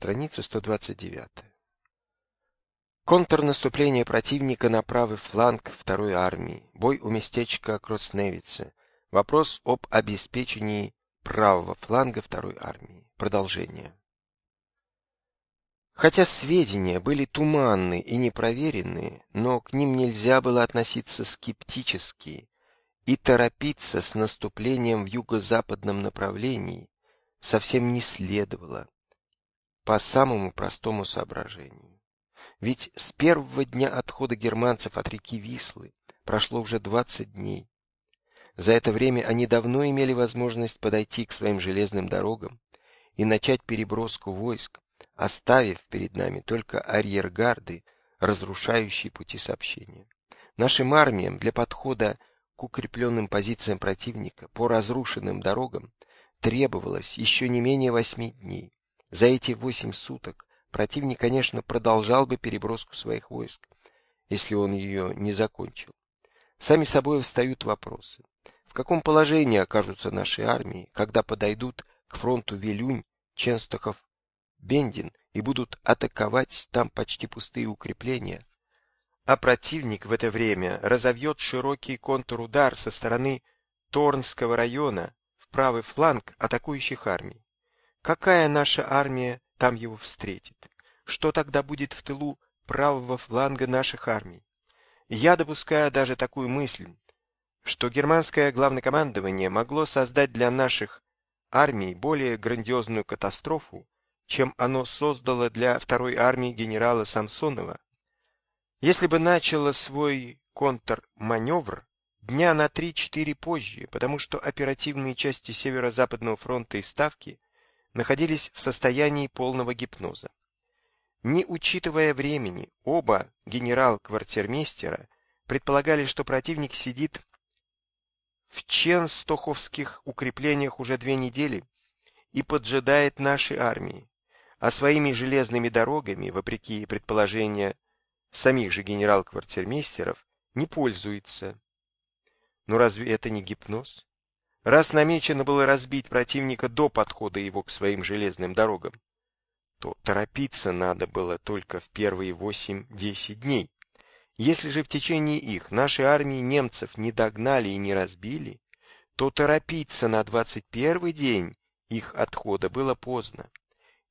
страница 129. Контрнаступление противника на правый фланг второй армии. Бой у местечка Кросневице. Вопрос об обеспечении правого фланга второй армии. Продолжение. Хотя сведения были туманны и непроверенные, но к ним нельзя было относиться скептически и торопиться с наступлением в юго-западном направлении совсем не следовало по самому простому соображению. Ведь с первого дня отхода германцев от реки Вислы прошло уже 20 дней. За это время они давно имели возможность подойти к своим железным дорогам и начать переброску войск, оставив перед нами только арьергарды, разрушающие пути сообщения. Нашим армиям для подхода к укрепленным позициям противника по разрушенным дорогам требовалось еще не менее восьми дней. За эти восемь суток противник, конечно, продолжал бы переброску своих войск, если он ее не закончил. Сами собой встают вопросы. В каком положении окажутся наши армии, когда подойдут к фронту Вилюнь, Ченстохов, Бендин и будут атаковать там почти пустые укрепления, а противник в это время разовьет широкий контрудар со стороны Торнского района в правый фланг атакующих армий. Какая наша армия там его встретит? Что тогда будет в тылу правого фланга наших армий? Я допускаю даже такую мысль, что германское главнокомандование могло создать для наших армий более грандиозную катастрофу, чем оно создало для второй армии генерала Самсонова, если бы начало свой контрманевр дня на 3-4 позже, потому что оперативные части Северо-Западного фронта и Ставки находились в состоянии полного гипноза. Не учитывая времени, оба генерал-квартирмейстера предполагали, что противник сидит в Ченстоховских укреплениях уже две недели и поджидает наши армии а своими железными дорогами, вопреки предположению самих же генерал-квартирмейстеров, не пользуется. Но разве это не гипноз? Раз намечено было разбить противника до подхода его к своим железным дорогам, то торопиться надо было только в первые 8-10 дней. Если же в течение их наши армии немцев не догнали и не разбили, то торопиться на 21 день их отхода было поздно.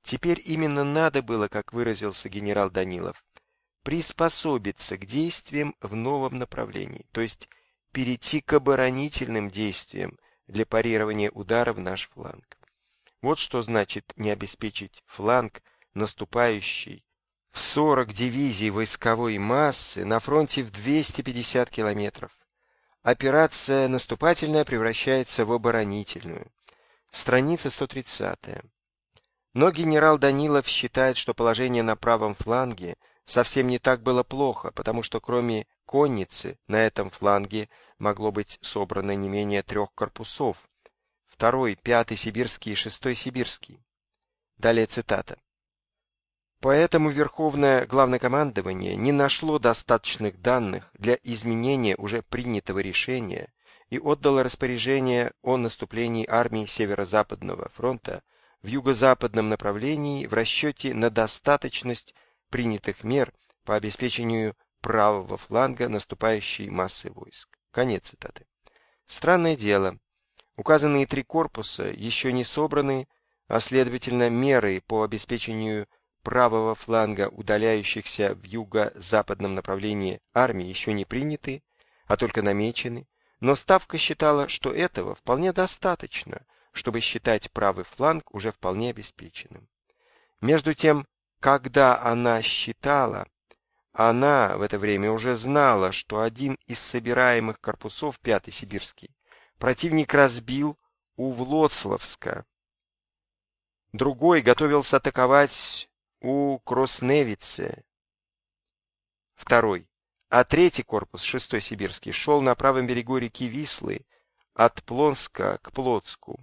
Теперь именно надо было, как выразился генерал Данилов, приспособиться к действиям в новом направлении, то есть перейти к оборонительным действиям для парирования удара в наш фланг. Вот что значит не обеспечить фланг наступающий в 40 дивизий войсковой массы на фронте в 250 километров. Операция наступательная превращается в оборонительную. Страница 130. Но генерал Данилов считает, что положение на правом фланге совсем не так было плохо, потому что кроме конницы на этом фланге могло быть собрано не менее трех корпусов. Второй, пятый сибирский и шестой сибирский. Далее цитата. Поэтому Верховное Главнокомандование не нашло достаточных данных для изменения уже принятого решения и отдало распоряжение о наступлении армии Северо-Западного фронта в юго-западном направлении в расчете на достаточность принятых мер по обеспечению правого фланга наступающей массы войск. Конец цитаты. Странное дело. Указанные три корпуса еще не собраны, а следовательно меры по обеспечению правого фланга удаляющихся в юго-западном направлении армии еще не приняты, а только намечены, но Ставка считала, что этого вполне достаточно – чтобы считать правый фланг уже вполне обеспеченным. Между тем, когда она считала, она в это время уже знала, что один из собираемых корпусов, пятый сибирский, противник разбил у Влоцлавска. Другой готовился атаковать у Кросневице. Второй. А третий корпус, шестой сибирский, шел на правом берегу реки Вислы от Плонска к Плотску.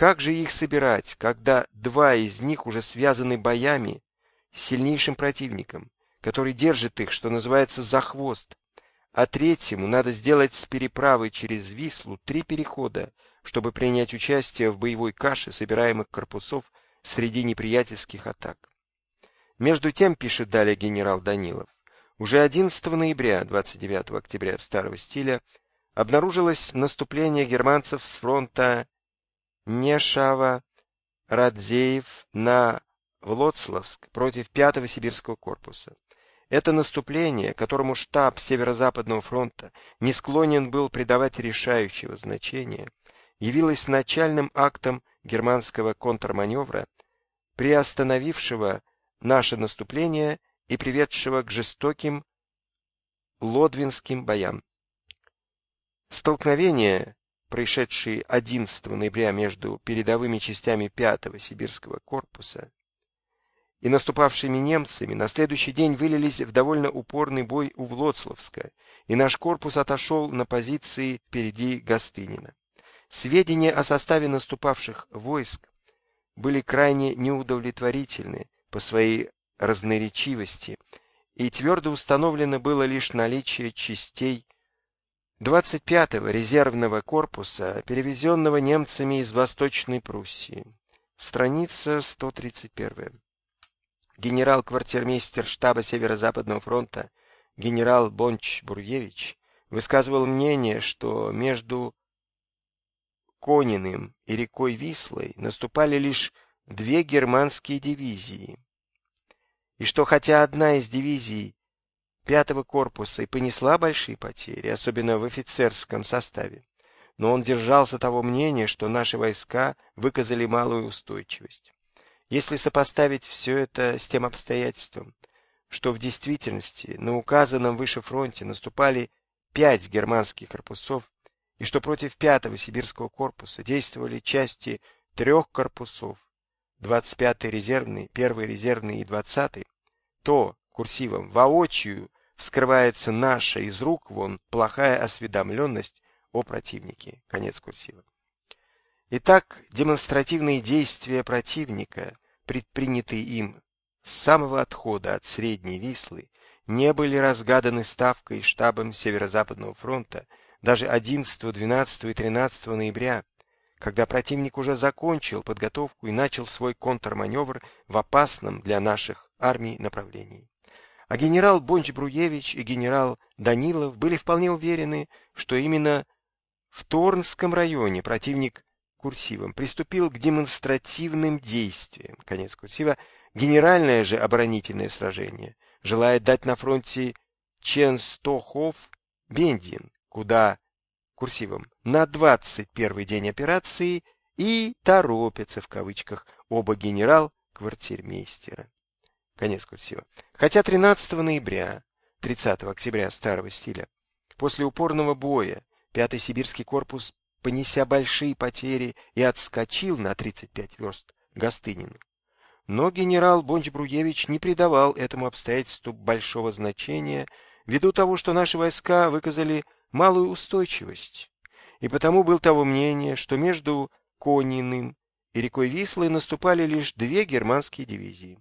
Как же их собирать, когда два из них уже связаны боями с сильнейшим противником, который держит их, что называется, за хвост, а третьему надо сделать с переправой через Вислу три перехода, чтобы принять участие в боевой каше собираемых корпусов среди неприятельских атак. Между тем, пишет далее генерал Данилов, уже 11 ноября, 29 октября старого стиля, обнаружилось наступление германцев с фронта Нешава, Радзеев на Влоцлавск против 5-го сибирского корпуса. Это наступление, которому штаб Северо-Западного фронта не склонен был придавать решающего значения, явилось начальным актом германского контрманевра, приостановившего наше наступление и приведшего к жестоким лодвинским боям. Столкновения, происшедшие 11 ноября между передовыми частями 5-го сибирского корпуса и наступавшими немцами на следующий день вылились в довольно упорный бой у Влоцлавска, и наш корпус отошел на позиции впереди Гостынина. Сведения о составе наступавших войск были крайне неудовлетворительны по своей разноречивости, и твердо установлено было лишь наличие частей 25-го резервного корпуса, перевезенного немцами из Восточной Пруссии. Страница 131 генерал-квартирмейстер штаба Северо-Западного фронта генерал Бонч-Бруевич высказывал мнение, что между Кониным и рекой Вислой наступали лишь две германские дивизии, и что хотя одна из дивизий пятого корпуса и понесла большие потери, особенно в офицерском составе, но он держался того мнения, что наши войска выказали малую устойчивость. Если сопоставить все это с тем обстоятельством, что в действительности на указанном выше фронте наступали пять германских корпусов, и что против пятого сибирского корпуса действовали части трех корпусов, 25-й резервный, 1-й резервный и 20-й, то курсивом воочию вскрывается наша из рук вон плохая осведомленность о противнике. Конец курсива. Итак, демонстративные действия противника, предпринятые им с самого отхода от Средней Вислы, не были разгаданы ставкой штабом Северо-Западного фронта даже 11, 12 и 13 ноября, когда противник уже закончил подготовку и начал свой контрманевр в опасном для наших армий направлении. А генерал Бонч-Бруевич и генерал Данилов были вполне уверены, что именно в Торнском районе противник курсивом, приступил к демонстративным действиям. Конец курсива. Генеральное же оборонительное сражение желает дать на фронте Ченстохов-Бендин, куда курсивом на 21 день операции и торопятся в кавычках оба генерал-квартирмейстера. Конец курсива. Хотя 13 ноября, 30 октября старого стиля, после упорного боя, 5-й сибирский корпус понеся большие потери, и отскочил на 35 верст Гостынину. Но генерал Бонч-Бруевич не придавал этому обстоятельству большого значения, ввиду того, что наши войска выказали малую устойчивость, и потому был того мнения, что между Кониным и рекой Вислой наступали лишь две германские дивизии.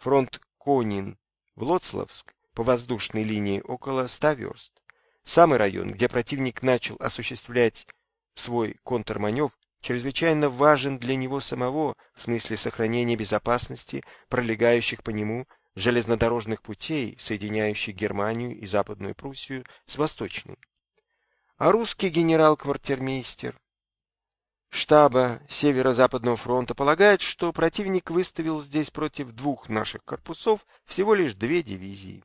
Фронт Конин-Влоцлавск по воздушной линии около 100 верст. Самый район, где противник начал осуществлять свой контрманевр чрезвычайно важен для него самого в смысле сохранения безопасности пролегающих по нему железнодорожных путей, соединяющих Германию и Западную Пруссию с Восточной. А русский генерал-квартирмейстер штаба Северо-Западного фронта полагает, что противник выставил здесь против двух наших корпусов всего лишь две дивизии.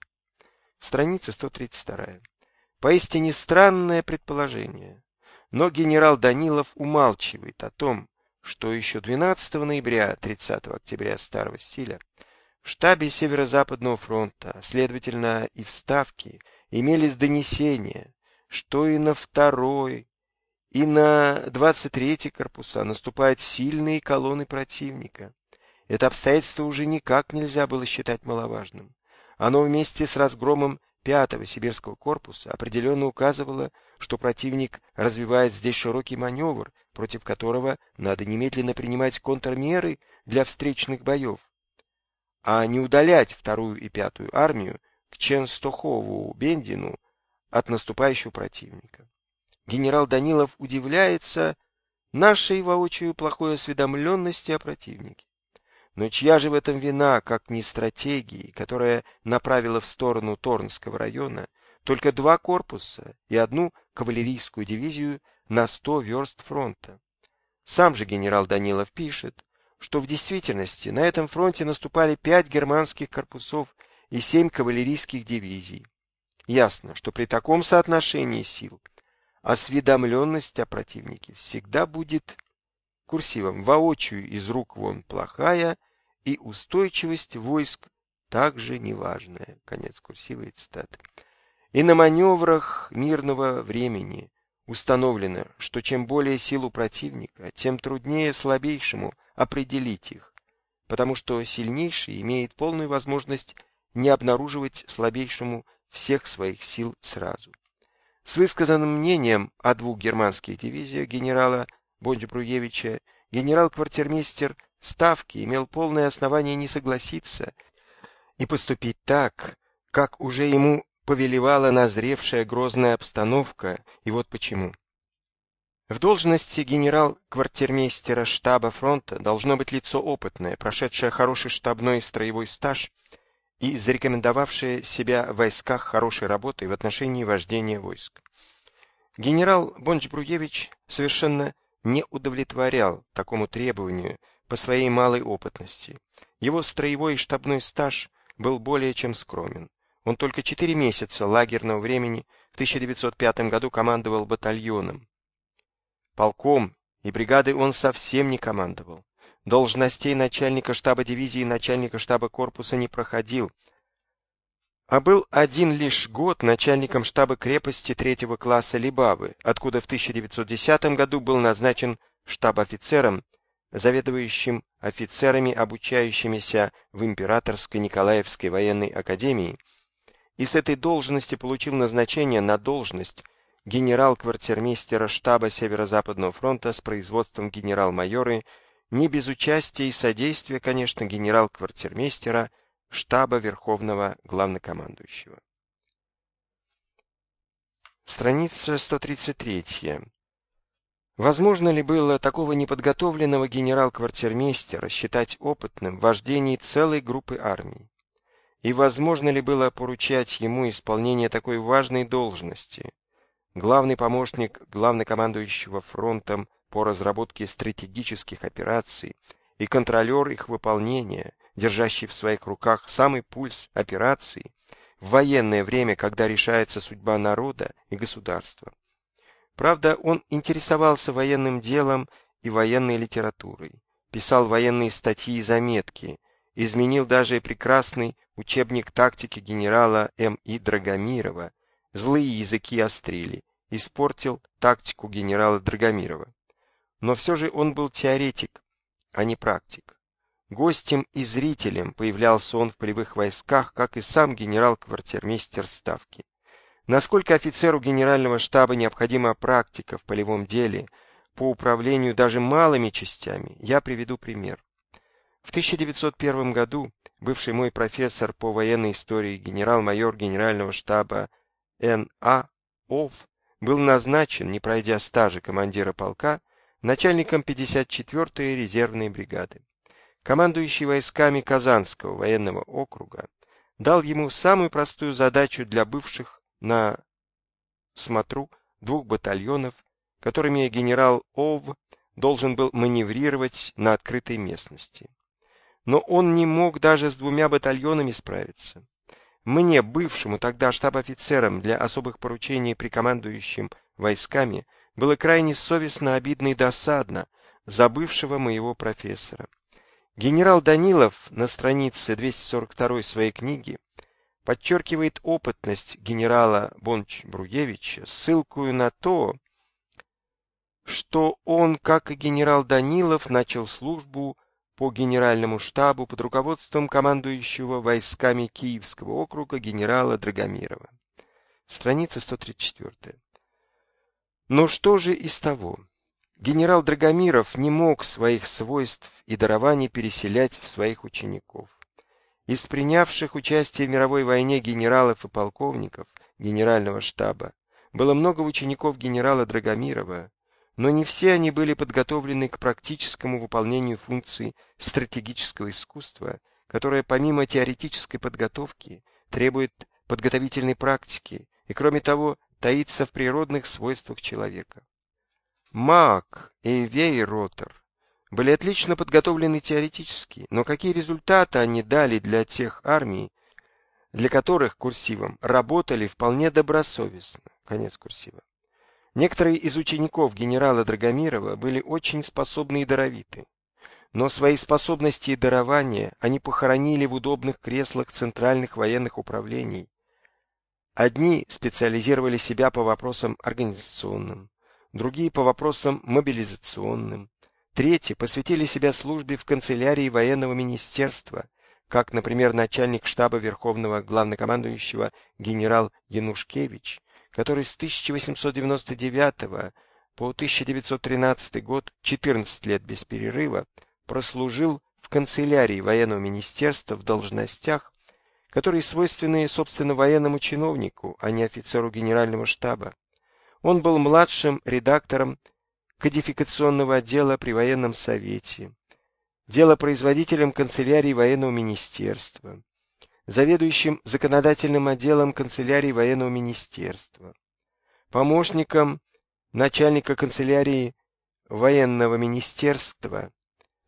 Страница 132. Поистине странное предположение. Но генерал Данилов умалчивает о том, что еще 12 ноября 30 октября старого стиля в штабе Северо-Западного фронта, следовательно и в Ставке, имелись донесения, что и на второй, и на 23-й корпуса наступают сильные колонны противника. Это обстоятельство уже никак нельзя было считать маловажным. Оно вместе с разгромом 5-го сибирского корпуса определенно указывало, что противник развивает здесь широкий маневр, против которого надо немедленно принимать контрмеры для встречных боев, а не удалять вторую и пятую армию к Ченстохову Бендину от наступающего противника. Генерал Данилов удивляется нашей воочию плохой осведомленности о противнике. Но чья же в этом вина, как не стратегии, которая направила в сторону Торнского района только два корпуса и одну кавалерийскую дивизию на 100 верст фронта? Сам же генерал Данилов пишет, что в действительности на этом фронте наступали пять германских корпусов и семь кавалерийских дивизий. Ясно, что при таком соотношении сил осведомленность о противнике всегда будет курсивом воочию из рук вон плохая и устойчивость войск также неважная. Конец курсива цитаты. И на маневрах мирного времени установлено, что чем более силу противника, тем труднее слабейшему определить их, потому что сильнейший имеет полную возможность не обнаруживать слабейшему всех своих сил сразу. С высказанным мнением о двух германских дивизиях генерала Бонч-Бруевича генерал-квартирмейстер Ставки имел полное основание не согласиться и поступить так, как уже ему повелевала назревшая грозная обстановка, и вот почему. В должности генерал-квартирмейстера штаба фронта должно быть лицо опытное, прошедшее хороший штабной и строевой стаж и зарекомендовавшее себя в войсках хорошей работой в отношении вождения войск. Генерал Бонч-Бруевич совершенно не удовлетворял такому требованию по своей малой опытности. Его строевой и штабной стаж был более чем скромен. Он только четыре месяца лагерного времени в 1905 году командовал батальоном. Полком и бригадой он совсем не командовал. Должностей начальника штаба дивизии и начальника штаба корпуса не проходил, а был один лишь год начальником штаба крепости третьего класса Либавы, откуда в 1910 году был назначен штаб-офицером, заведующим офицерами, обучающимися в Императорской Николаевской военной академии, и с этой должности получил назначение на должность генерал-квартирмейстера штаба Северо-Западного фронта с производством генерал-майоры, не без участия и содействия, конечно, генерал-квартирмейстера штаба Верховного Главнокомандующего. Страница 133. Возможно ли было такого неподготовленного генерал-квартирмейстера считать опытным в вождении целой группы армий? И возможно ли было поручать ему исполнение такой важной должности? Главный помощник главнокомандующего фронтом по разработке стратегических операций и контролер их выполнения – держащий в своих руках самый пульс операции, в военное время, когда решается судьба народа и государства. Правда, он интересовался военным делом и военной литературой, писал военные статьи и заметки, изменил даже прекрасный учебник тактики генерала М.И. Драгомирова «Злые языки острили», испортил тактику генерала Драгомирова. Но все же он был теоретик, а не практик. Гостем и зрителем появлялся он в полевых войсках, как и сам генерал-квартирмейстер Ставки. Насколько офицеру генерального штаба необходима практика в полевом деле по управлению даже малыми частями, я приведу пример. В 1901 году бывший мой профессор по военной истории генерал-майор генерального штаба Н.А. Ов был назначен, не пройдя стажа командира полка, начальником 54-й резервной бригады командующий войсками Казанского военного округа, дал ему самую простую задачу для бывших на смотру двух батальонов, которыми генерал Ов должен был маневрировать на открытой местности. Но он не мог даже с двумя батальонами справиться. Мне, бывшему тогда штаб-офицером для особых поручений при командующем войсками, было крайне совестно, обидно и досадно за бывшего моего профессора. Генерал Данилов на странице 242 своей книги подчеркивает опытность генерала Бонч-Бруевича, ссылкою на то, что он, как и генерал Данилов, начал службу по генеральному штабу под руководством командующего войсками Киевского округа генерала Драгомирова. Страница 134. Но что же из того? Генерал Драгомиров не мог своих свойств и дарований переселять в своих учеников. Из принявших участие в мировой войне генералов и полковников генерального штаба было много учеников генерала Драгомирова, но не все они были подготовлены к практическому выполнению функций стратегического искусства, которое помимо теоретической подготовки требует подготовительной практики и, кроме того, таится в природных свойствах человека. Мак и Вейротер были отлично подготовлены теоретически, но какие результаты они дали для тех армий, для которых курсивом работали вполне добросовестно. Конец курсива. Некоторые из учеников генерала Драгомирова были очень способны и даровиты. Но свои способности и дарования они похоронили в удобных креслах центральных военных управлений. Одни специализировали себя по вопросам организационным, другие по вопросам мобилизационным, третьи посвятили себя службе в канцелярии военного министерства, как, например, начальник штаба Верховного главнокомандующего генерал Янушкевич, который с 1899 по 1913 год 14 лет без перерыва прослужил в канцелярии военного министерства в должностях, которые свойственны, собственно, военному чиновнику, а не офицеру генерального штаба. Он был младшим редактором кодификационного отдела при военном совете, делопроизводителем канцелярии военного министерства, заведующим законодательным отделом канцелярии военного министерства, помощником начальника канцелярии военного министерства,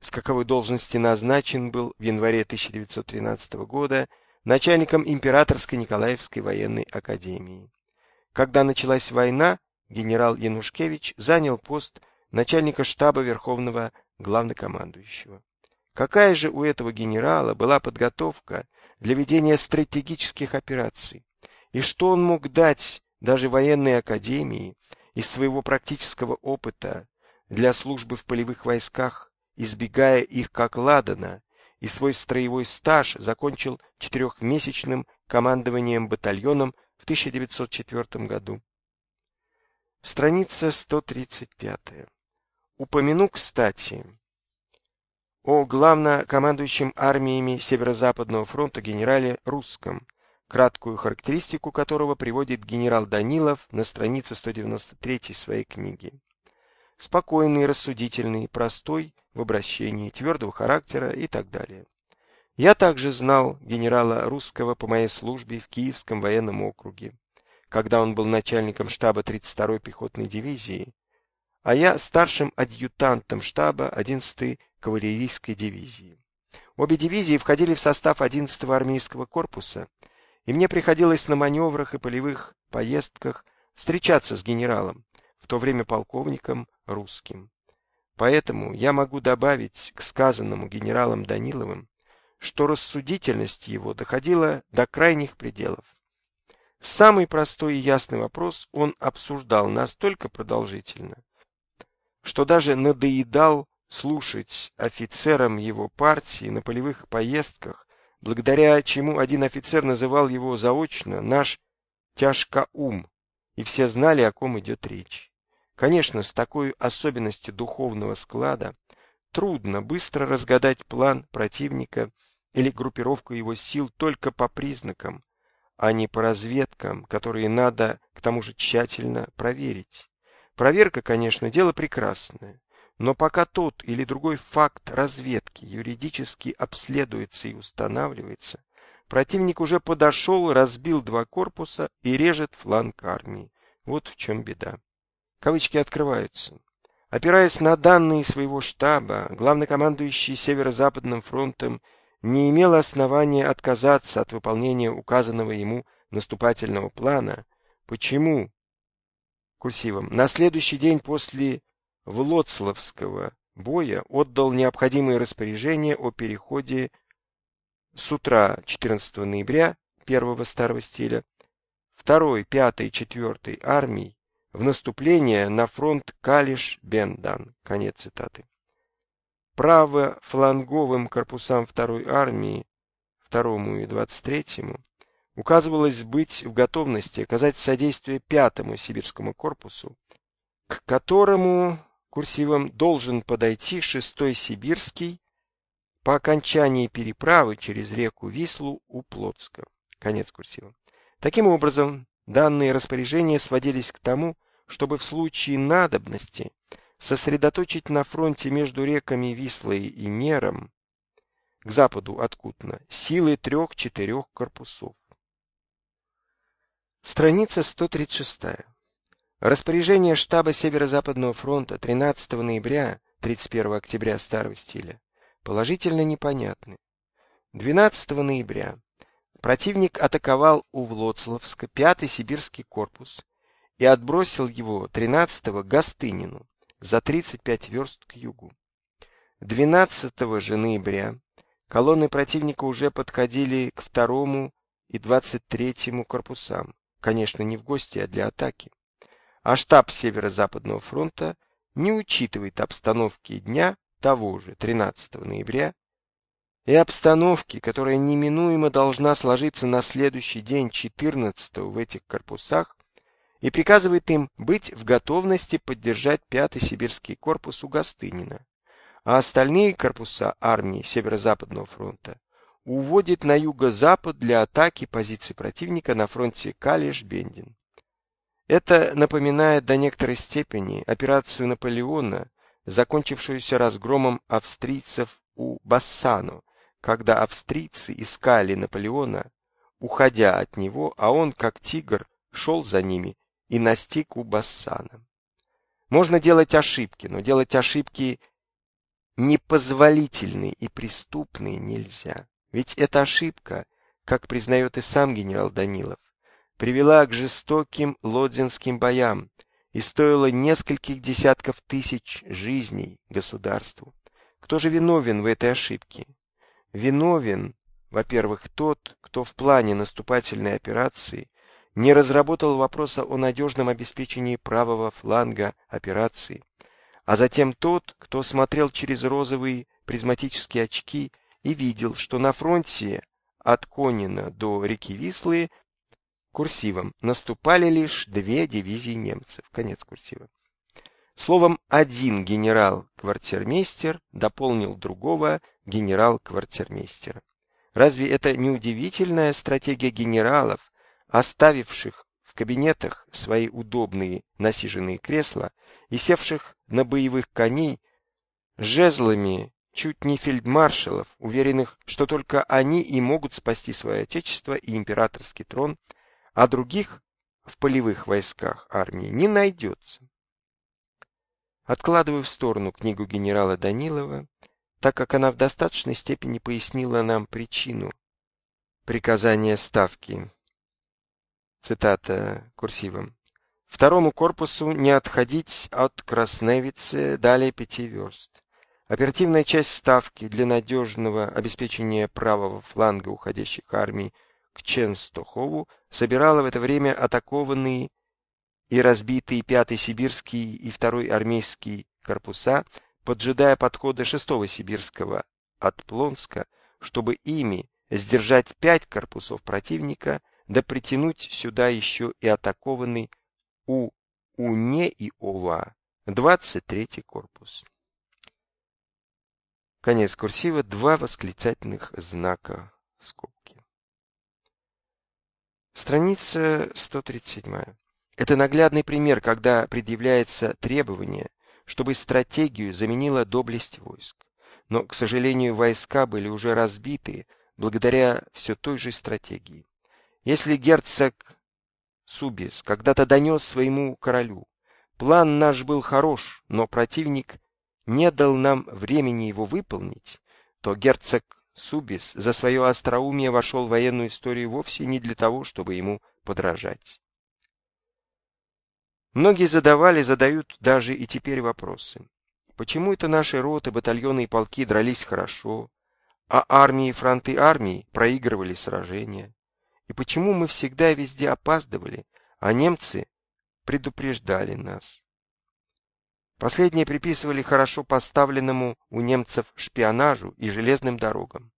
с каковой должности назначен был в январе 1913 года начальником Императорской Николаевской военной академии. Когда началась война, генерал Янушкевич занял пост начальника штаба Верховного главнокомандующего. Какая же у этого генерала была подготовка для ведения стратегических операций? И что он мог дать даже военной академии из своего практического опыта для службы в полевых войсках, избегая их как ладана, и свой строевой стаж закончил четырехмесячным командованием батальоном в 1904 году. Страница 135. Упомяну, кстати, о главнокомандующем армиями Северо-Западного фронта генерале Русском, краткую характеристику которого приводит генерал Данилов на странице 193 своей книги. Спокойный, рассудительный, простой в обращении, твердого характера и так далее. Я также знал генерала Русского по моей службе в Киевском военном округе, когда он был начальником штаба 32-й пехотной дивизии, а я старшим адъютантом штаба 11-й кавалерийской дивизии. Обе дивизии входили в состав 11-го армейского корпуса, и мне приходилось на маневрах и полевых поездках встречаться с генералом, в то время полковником русским. Поэтому я могу добавить к сказанному генералом Даниловым, что рассудительность его доходила до крайних пределов. Самый простой и ясный вопрос он обсуждал настолько продолжительно, что даже надоедал слушать офицерам его партии на полевых поездках, благодаря чему один офицер называл его заочно наш тяжкоум, и все знали, о ком идет речь. Конечно, с такой особенностью духовного склада трудно быстро разгадать план противника или группировку его сил только по признакам, а не по разведкам, которые надо к тому же тщательно проверить. Проверка, конечно, дело прекрасное, но пока тот или другой факт разведки юридически обследуется и устанавливается, противник уже подошел, разбил два корпуса и режет фланг армии. Вот в чем беда. Кавычки открываются. Опираясь на данные своего штаба, главнокомандующий Северо-Западным фронтом не имел основания отказаться от выполнения указанного ему наступательного плана. Почему? Курсивом. На следующий день после Влоцлавского боя отдал необходимые распоряжения о переходе с утра 14 ноября первого старого стиля 2, 5 и 4 армий в наступление на фронт Калиш-Бендан. Конец цитаты. Право-фланговым корпусам второй армии, второму и 23-му, указывалось быть в готовности оказать содействие пятому сибирскому корпусу, к которому курсивом должен подойти шестой сибирский по окончании переправы через реку Вислу у Плотска. Конец курсива. Таким образом, данные распоряжения сводились к тому, чтобы в случае надобности сосредоточить на фронте между реками Вислой и Нером к западу от Кутна силы трех-четырех корпусов. Страница 136. Распоряжение штаба Северо-Западного фронта 13 ноября 31 октября старого стиля положительно непонятны. 12 ноября противник атаковал у Влоцлавска 5-й сибирский корпус и отбросил его 13-го Гостынину за 35 верст к югу. 12 же ноября колонны противника уже подходили к второму и 23-му корпусам, конечно, не в гости, а для атаки. А штаб Северо-Западного фронта не учитывает обстановки дня того же 13 ноября и обстановки, которая неминуемо должна сложиться на следующий день 14 в этих корпусах, и приказывает им быть в готовности поддержать 5-й сибирский корпус у Гостынина, а остальные корпуса армии Северо-Западного фронта уводит на юго-запад для атаки позиций противника на фронте Калиш-Бендин. Это напоминает до некоторой степени операцию Наполеона, закончившуюся разгромом австрийцев у Бассано, когда австрийцы искали Наполеона, уходя от него, а он, как тигр, шел за ними и настиг у Бассана. Можно делать ошибки, но делать ошибки непозволительные и преступные нельзя. Ведь эта ошибка, как признает и сам генерал Данилов, привела к жестоким лодзинским боям и стоила нескольких десятков тысяч жизней государству. Кто же виновен в этой ошибке? Виновен, во-первых, тот, кто в плане наступательной операции не разработал вопроса о надежном обеспечении правого фланга операции, а затем тот, кто смотрел через розовые призматические очки и видел, что на фронте от Конина до реки Вислы курсивом наступали лишь две дивизии немцев. Конец курсива. Словом, один генерал-квартирмейстер дополнил другого генерал-квартирмейстера. Разве это не удивительная стратегия генералов, оставивших в кабинетах свои удобные насиженные кресла и севших на боевых коней жезлами чуть не фельдмаршалов, уверенных, что только они и могут спасти свое отечество и императорский трон, а других в полевых войсках армии не найдется. Откладываю в сторону книгу генерала Данилова, так как она в достаточной степени пояснила нам причину приказания ставки Цитата курсивом. Второму корпусу не отходить от Красневицы далее пяти верст. Оперативная часть ставки для надежного обеспечения правого фланга уходящих армий к Ченстохову собирала в это время атакованные и разбитые 5-й сибирский и 2-й армейский корпуса, поджидая подхода 6-го сибирского от Плонска, чтобы ими сдержать пять корпусов противника – да притянуть сюда еще и атакованный у Уне и Ова 23-й корпус. Конец курсива, два восклицательных знака скобки. Страница 137. Это наглядный пример, когда предъявляется требование, чтобы стратегию заменила доблесть войск. Но, к сожалению, войска были уже разбиты благодаря все той же стратегии. Если герцог Субис когда-то донес своему королю, план наш был хорош, но противник не дал нам времени его выполнить, то герцог Субис за свое остроумие вошел в военную историю вовсе не для того, чтобы ему подражать. Многие задавали, задают даже и теперь вопросы. Почему это наши роты, батальоны и полки дрались хорошо, а армии и фронты армий проигрывали сражения? И почему мы всегда и везде опаздывали, а немцы предупреждали нас? Последние приписывали хорошо поставленному у немцев шпионажу и железным дорогам.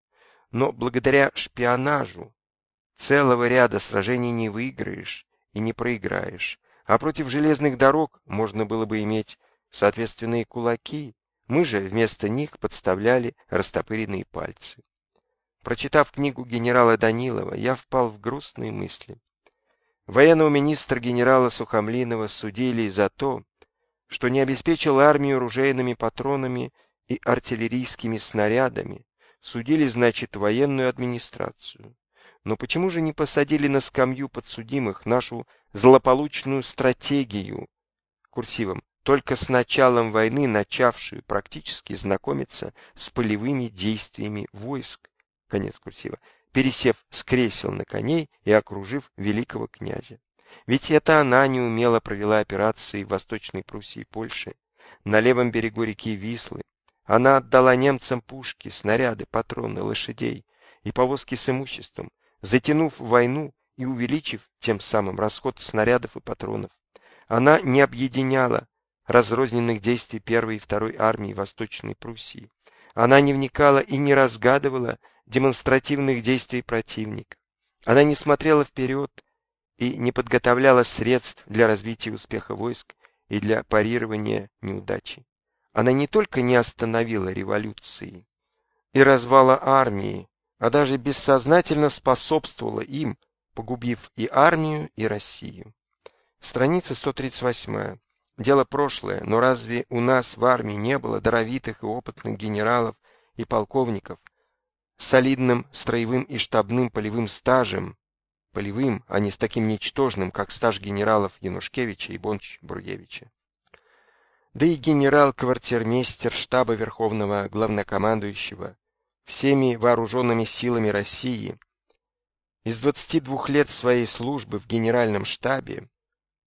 Но благодаря шпионажу целого ряда сражений не выиграешь и не проиграешь, а против железных дорог можно было бы иметь соответственные кулаки, мы же вместо них подставляли растопыренные пальцы. Прочитав книгу генерала Данилова, я впал в грустные мысли. Военного министра генерала Сухомлинова судили за то, что не обеспечил армию оружейными патронами и артиллерийскими снарядами, судили, значит, военную администрацию. Но почему же не посадили на скамью подсудимых нашу злополучную стратегию, курсивом, только с началом войны начавшую практически знакомиться с полевыми действиями войск, конец курсива, пересев с кресел на коней и окружив великого князя. Ведь это она неумело провела операции в Восточной Пруссии и Польше, на левом берегу реки Вислы. Она отдала немцам пушки, снаряды, патроны, лошадей и повозки с имуществом, затянув войну и увеличив тем самым расход снарядов и патронов. Она не объединяла разрозненных действий первой и второй армии Восточной Пруссии. Она не вникала и не разгадывала демонстративных действий противника. Она не смотрела вперед и не подготовляла средств для развития успеха войск и для парирования неудачи. Она не только не остановила революции и развала армии, а даже бессознательно способствовала им, погубив и армию, и Россию. Страница 138. Дело прошлое, но разве у нас в армии не было даровитых и опытных генералов и полковников солидным строевым и штабным полевым стажем, полевым, а не с таким ничтожным, как стаж генералов Янушкевича и Бонч-Бруевича? Да и генерал-квартирмейстер штаба Верховного Главнокомандующего всеми вооруженными силами России из 22 лет своей службы в генеральном штабе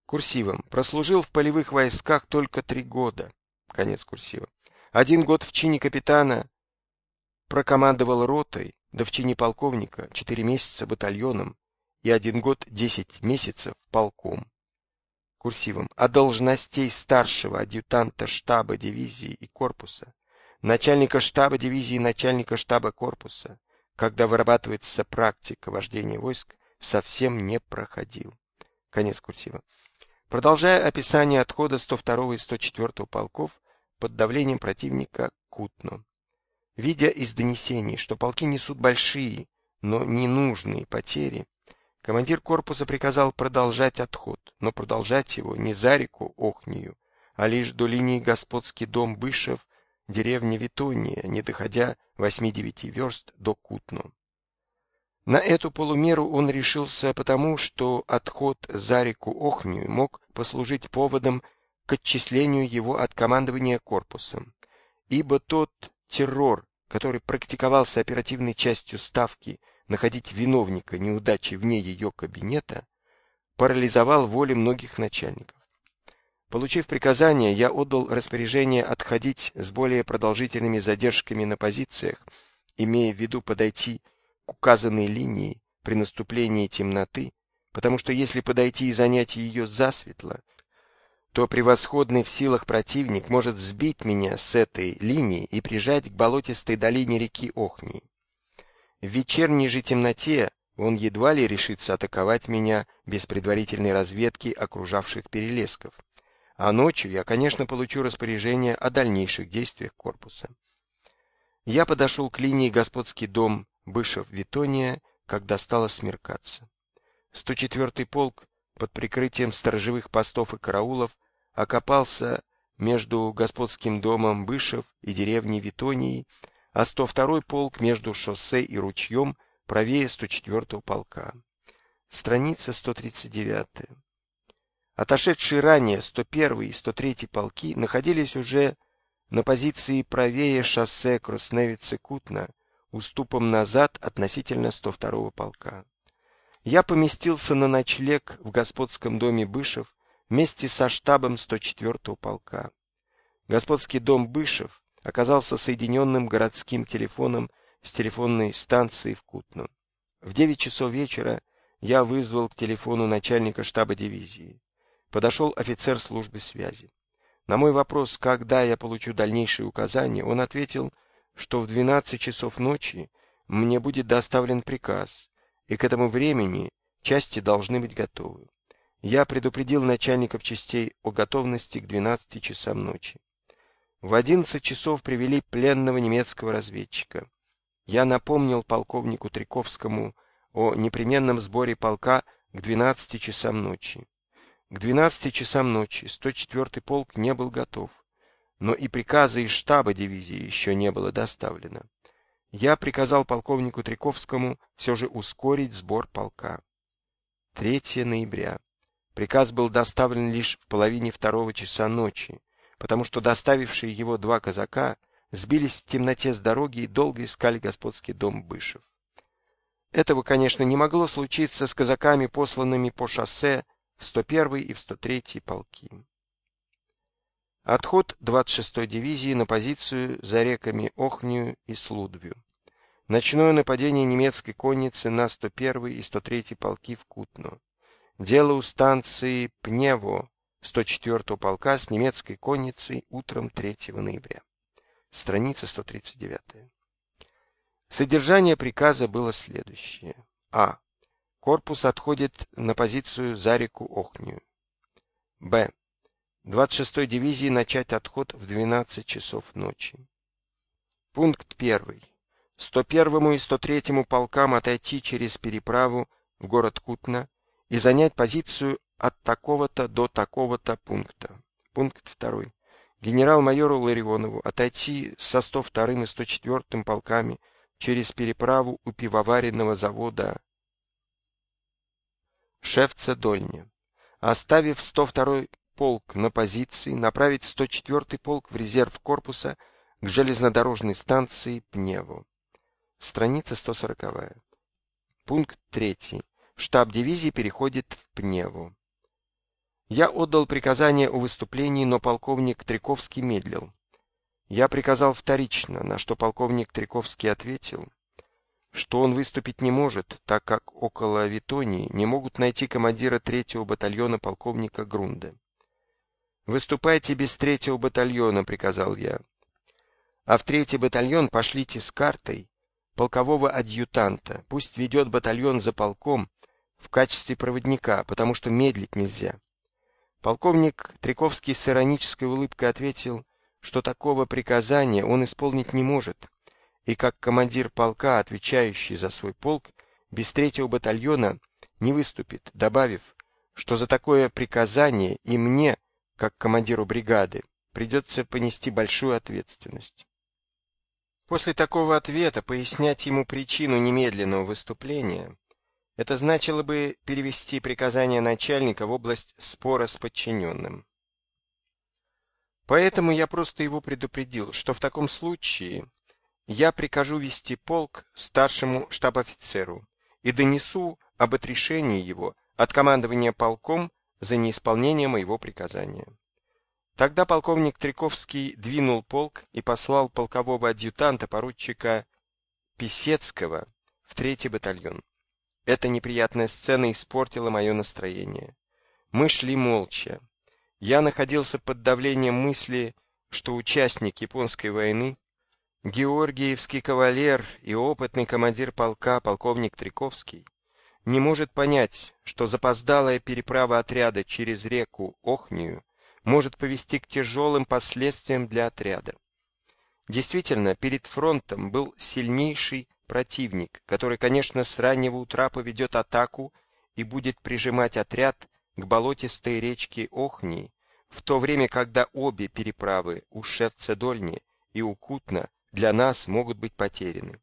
Курсивом. Прослужил в полевых войсках только три года. Конец курсива. Один год в чине капитана прокомандовал ротой, да в чине полковника четыре месяца батальоном и один год десять месяцев полком. Курсивом. А должностей старшего адъютанта штаба дивизии и корпуса, начальника штаба дивизии и начальника штаба корпуса, когда вырабатывается практика вождения войск, совсем не проходил. Конец курсива. Продолжая описание отхода 102 и 104 полков под давлением противника Кутно. Видя из донесений, что полки несут большие, но ненужные потери, командир корпуса приказал продолжать отход, но продолжать его не за реку Охнию, а лишь до линии господский дом Бышев, деревня Витония, не доходя 8-9 верст до Кутно. На эту полумеру он решился потому, что отход за реку Охнию мог послужить поводом к отчислению его от командования корпусом, ибо тот террор, который практиковался оперативной частью ставки находить виновника неудачи вне ее кабинета, парализовал воли многих начальников. Получив приказание, я отдал распоряжение отходить с более продолжительными задержками на позициях, имея в виду подойти к указанной линии при наступлении темноты, потому что если подойти и занять ее засветло, то превосходный в силах противник может сбить меня с этой линии и прижать к болотистой долине реки Охни. В вечерней же темноте он едва ли решится атаковать меня без предварительной разведки окружавших перелесков. А ночью я, конечно, получу распоряжение о дальнейших действиях корпуса. Я подошел к линии господский дом Бышев-Витония, когда стало смеркаться. 104-й полк под прикрытием сторожевых постов и караулов окопался между господским домом Бышев и деревней Витонии, а 102-й полк между шоссе и ручьем правее 104-го полка. Страница 139. Отошедшие ранее 101-й и 103-й полки находились уже на позиции правее шоссе Крусневицы-Кутна, уступом назад относительно 102-го полка. Я поместился на ночлег в господском доме Бышев вместе со штабом 104-го полка. Господский дом Бышев оказался соединенным городским телефоном с телефонной станцией в Кутном. В 9 часов вечера я вызвал к телефону начальника штаба дивизии. Подошел офицер службы связи. На мой вопрос, когда я получу дальнейшие указания, он ответил, что в 12 часов ночи мне будет доставлен приказ, и к этому времени части должны быть готовы. Я предупредил начальников частей о готовности к 12 часам ночи. В 11 часов привели пленного немецкого разведчика. Я напомнил полковнику Триковскому о непременном сборе полка к 12 часам ночи. К 12 часам ночи 104-й полк не был готов, но и приказа из штаба дивизии еще не было доставлено. Я приказал полковнику Триковскому все же ускорить сбор полка. 3 ноября. Приказ был доставлен лишь в половине второго часа ночи, потому что доставившие его два казака сбились в темноте с дороги и долго искали господский дом Бышев. Этого, конечно, не могло случиться с казаками, посланными по шоссе в 101 и в 103 полки. Отход 26-й дивизии на позицию за реками Охнию и Слудвью. Ночное нападение немецкой конницы на 101 и 103 полки в Кутно. Дело у станции Пнево 104-го полка с немецкой конницей утром 3 ноября. Страница 139. Содержание приказа было следующее. А. Корпус отходит на позицию за реку Охнию. Б. 26-й дивизии начать отход в 12 часов ночи. Пункт 1. 101 и 103 полкам отойти через переправу в город Кутна и занять позицию от такого-то до такого-то пункта. Пункт 2. Генерал-майору Ларионову отойти со 102 и 104 полками через переправу у пивоваренного завода Шевца-Дольне. Оставив 102 полк на позиции, направить 104 полк в резерв корпуса к железнодорожной станции Пнево. Страница 140. Пункт 3. Штаб дивизии переходит в Пневу. Я отдал приказание о выступлении, но полковник Триковский медлил. Я приказал вторично, на что полковник Триковский ответил, что он выступить не может, так как около Витонии не могут найти командира третьего батальона полковника Грунде. «Выступайте без третьего батальона», — приказал я. «А в третий батальон пошлите с картой полкового адъютанта. Пусть ведет батальон за полком в качестве проводника, потому что медлить нельзя. Полковник Триковский с иронической улыбкой ответил, что такого приказания он исполнить не может, и как командир полка, отвечающий за свой полк, без третьего батальона не выступит, добавив, что за такое приказание и мне, как командиру бригады, придется понести большую ответственность. После такого ответа пояснять ему причину немедленного выступления это значило бы перевести приказание начальника в область спора с подчиненным. Поэтому я просто его предупредил, что в таком случае я прикажу вести полк старшему штаб-офицеру и донесу об отрешении его от командования полком за неисполнение моего приказания. Тогда полковник Триковский двинул полк и послал полкового адъютанта поручика Писецкого в третий батальон. Эта неприятная сцена испортила мое настроение. Мы шли молча. Я находился под давлением мысли, что участник японской войны, георгиевский кавалер и опытный командир полка полковник Триковский не может понять, что запоздалая переправа отряда через реку Охнию может повести к тяжелым последствиям для отряда. Действительно, перед фронтом был сильнейший противник, который, конечно, с раннего утра поведет атаку и будет прижимать отряд к болотистой речке Охни, в то время, когда обе переправы у Шевце-Дольни и у Кутна для нас могут быть потеряны.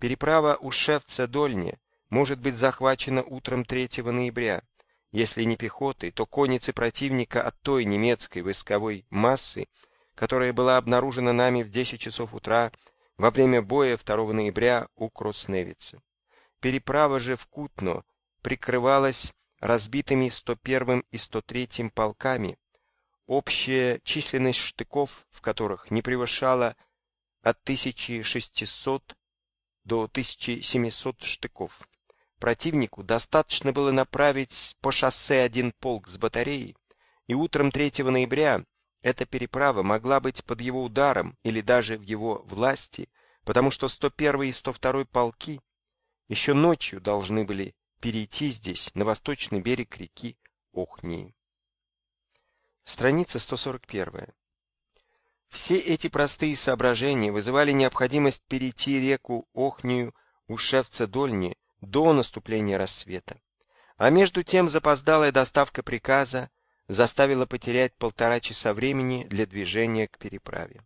Переправа у Шевце-Дольни может быть захвачена утром 3 ноября, если не пехотой, то конницы противника от той немецкой войсковой массы, которая была обнаружена нами в 10 часов утра во время боя 2 ноября у Кросневицы. Переправа же в Кутно прикрывалась разбитыми 101 и 103 полками, общая численность штыков в которых не превышала от 1600 до 1700 штыков. Противнику достаточно было направить по шоссе один полк с батареей, и утром 3 ноября эта переправа могла быть под его ударом или даже в его власти, потому что 101 и 102 полки еще ночью должны были перейти здесь, на восточный берег реки Охнии. Страница 141. Все эти простые соображения вызывали необходимость перейти реку Охнию у Шевца-Дольни до наступления рассвета. А между тем запоздалая доставка приказа заставила потерять полтора часа времени для движения к переправе.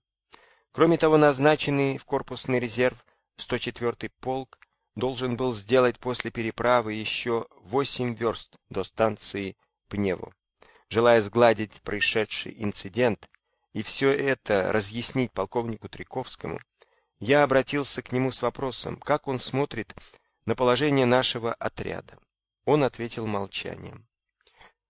Кроме того, назначенный в корпусный резерв 104-й полк должен был сделать после переправы еще 8 верст до станции Пневу. Желая сгладить происшедший инцидент и все это разъяснить полковнику Триковскому, я обратился к нему с вопросом, как он смотрит на положение нашего отряда. Он ответил молчанием.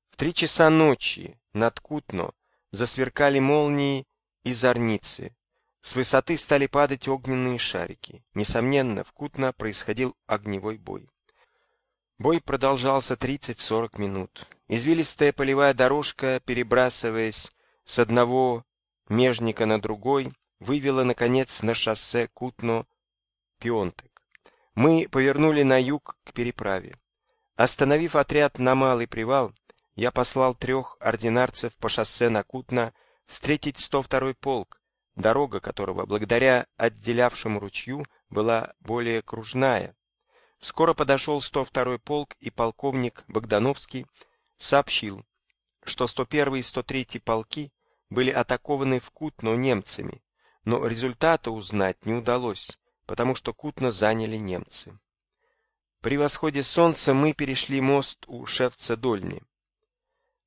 В три часа ночи над Кутно засверкали молнии и зорницы. С высоты стали падать огненные шарики. Несомненно, в Кутно происходил огневой бой. Бой продолжался 30-40 минут. Извилистая полевая дорожка, перебрасываясь с одного межника на другой, вывела наконец на шоссе Кутно-Пионтек. Мы повернули на юг к переправе. Остановив отряд на малый привал, я послал трех ординарцев по шоссе на Кутно встретить 102-й полк, дорога которого, благодаря отделявшему ручью, была более кружная. Скоро подошел 102-й полк, и полковник Богдановский сообщил, что 101 и 103 полки были атакованы в Кутно немцами, но результата узнать не удалось, потому что Кутно заняли немцы. При восходе солнца мы перешли мост у Шевца-Дольни.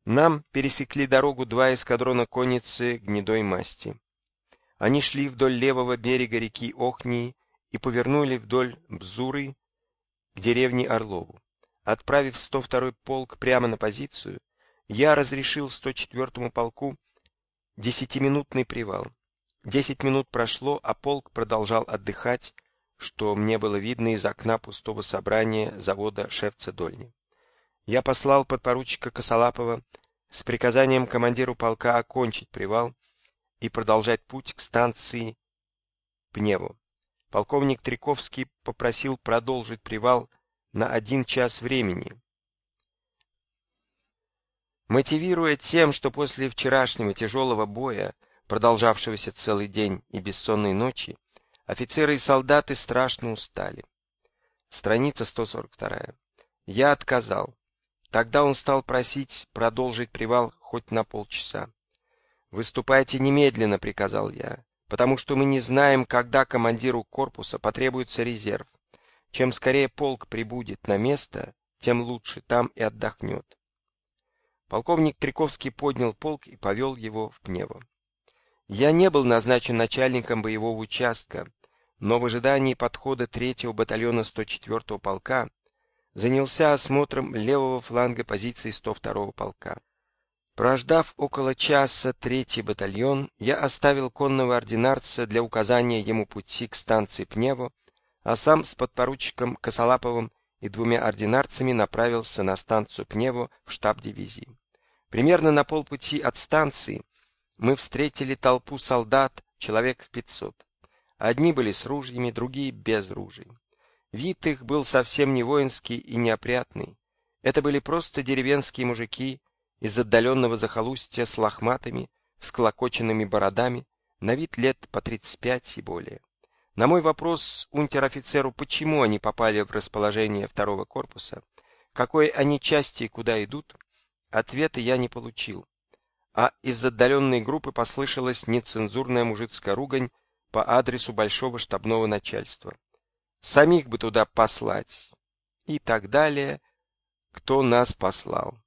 Нам пересекли дорогу два эскадрона конницы гнедой масти. Они шли вдоль левого берега реки Охнии и повернули вдоль Бзуры к деревне Орлову. Отправив 102-й полк прямо на позицию, я разрешил 104-му полку десятиминутный привал. Десять минут прошло, а полк продолжал отдыхать что мне было видно из окна пустого собрания завода Шевца-Дольни. Я послал подпоручика Косолапова с приказанием командиру полка окончить привал и продолжать путь к станции Пневу. Полковник Триковский попросил продолжить привал на один час времени. Мотивируя тем, что после вчерашнего тяжелого боя, продолжавшегося целый день и бессонной ночи, Офицеры и солдаты страшно устали. Страница 142. Я отказал. Тогда он стал просить продолжить привал хоть на полчаса. «Выступайте немедленно», — приказал я, «потому что мы не знаем, когда командиру корпуса потребуется резерв. Чем скорее полк прибудет на место, тем лучше, там и отдохнет». Полковник Триковский поднял полк и повел его в Пнево. Я не был назначен начальником боевого участка, но в ожидании подхода 3-го батальона 104-го полка занялся осмотром левого фланга позиции 102-го полка. Прождав около часа 3-й батальон, я оставил конного ординарца для указания ему пути к станции Пнево, а сам с подпоручиком Косолаповым и двумя ординарцами направился на станцию Пнево в штаб дивизии. Примерно на полпути от станции мы встретили толпу солдат, человек в 500. Одни были с ружьями, другие без ружей. Вид их был совсем не воинский и неопрятный. Это были просто деревенские мужики из отдаленного захолустья с лохматыми, всклокоченными бородами, на вид лет по 35 и более. На мой вопрос унтер-офицеру, почему они попали в расположение второго корпуса, какой они части и куда идут, ответа я не получил. А из отдаленной группы послышалась нецензурная мужицкая ругань по адресу большого штабного начальства. Самих бы туда послать. И так далее. Кто нас послал?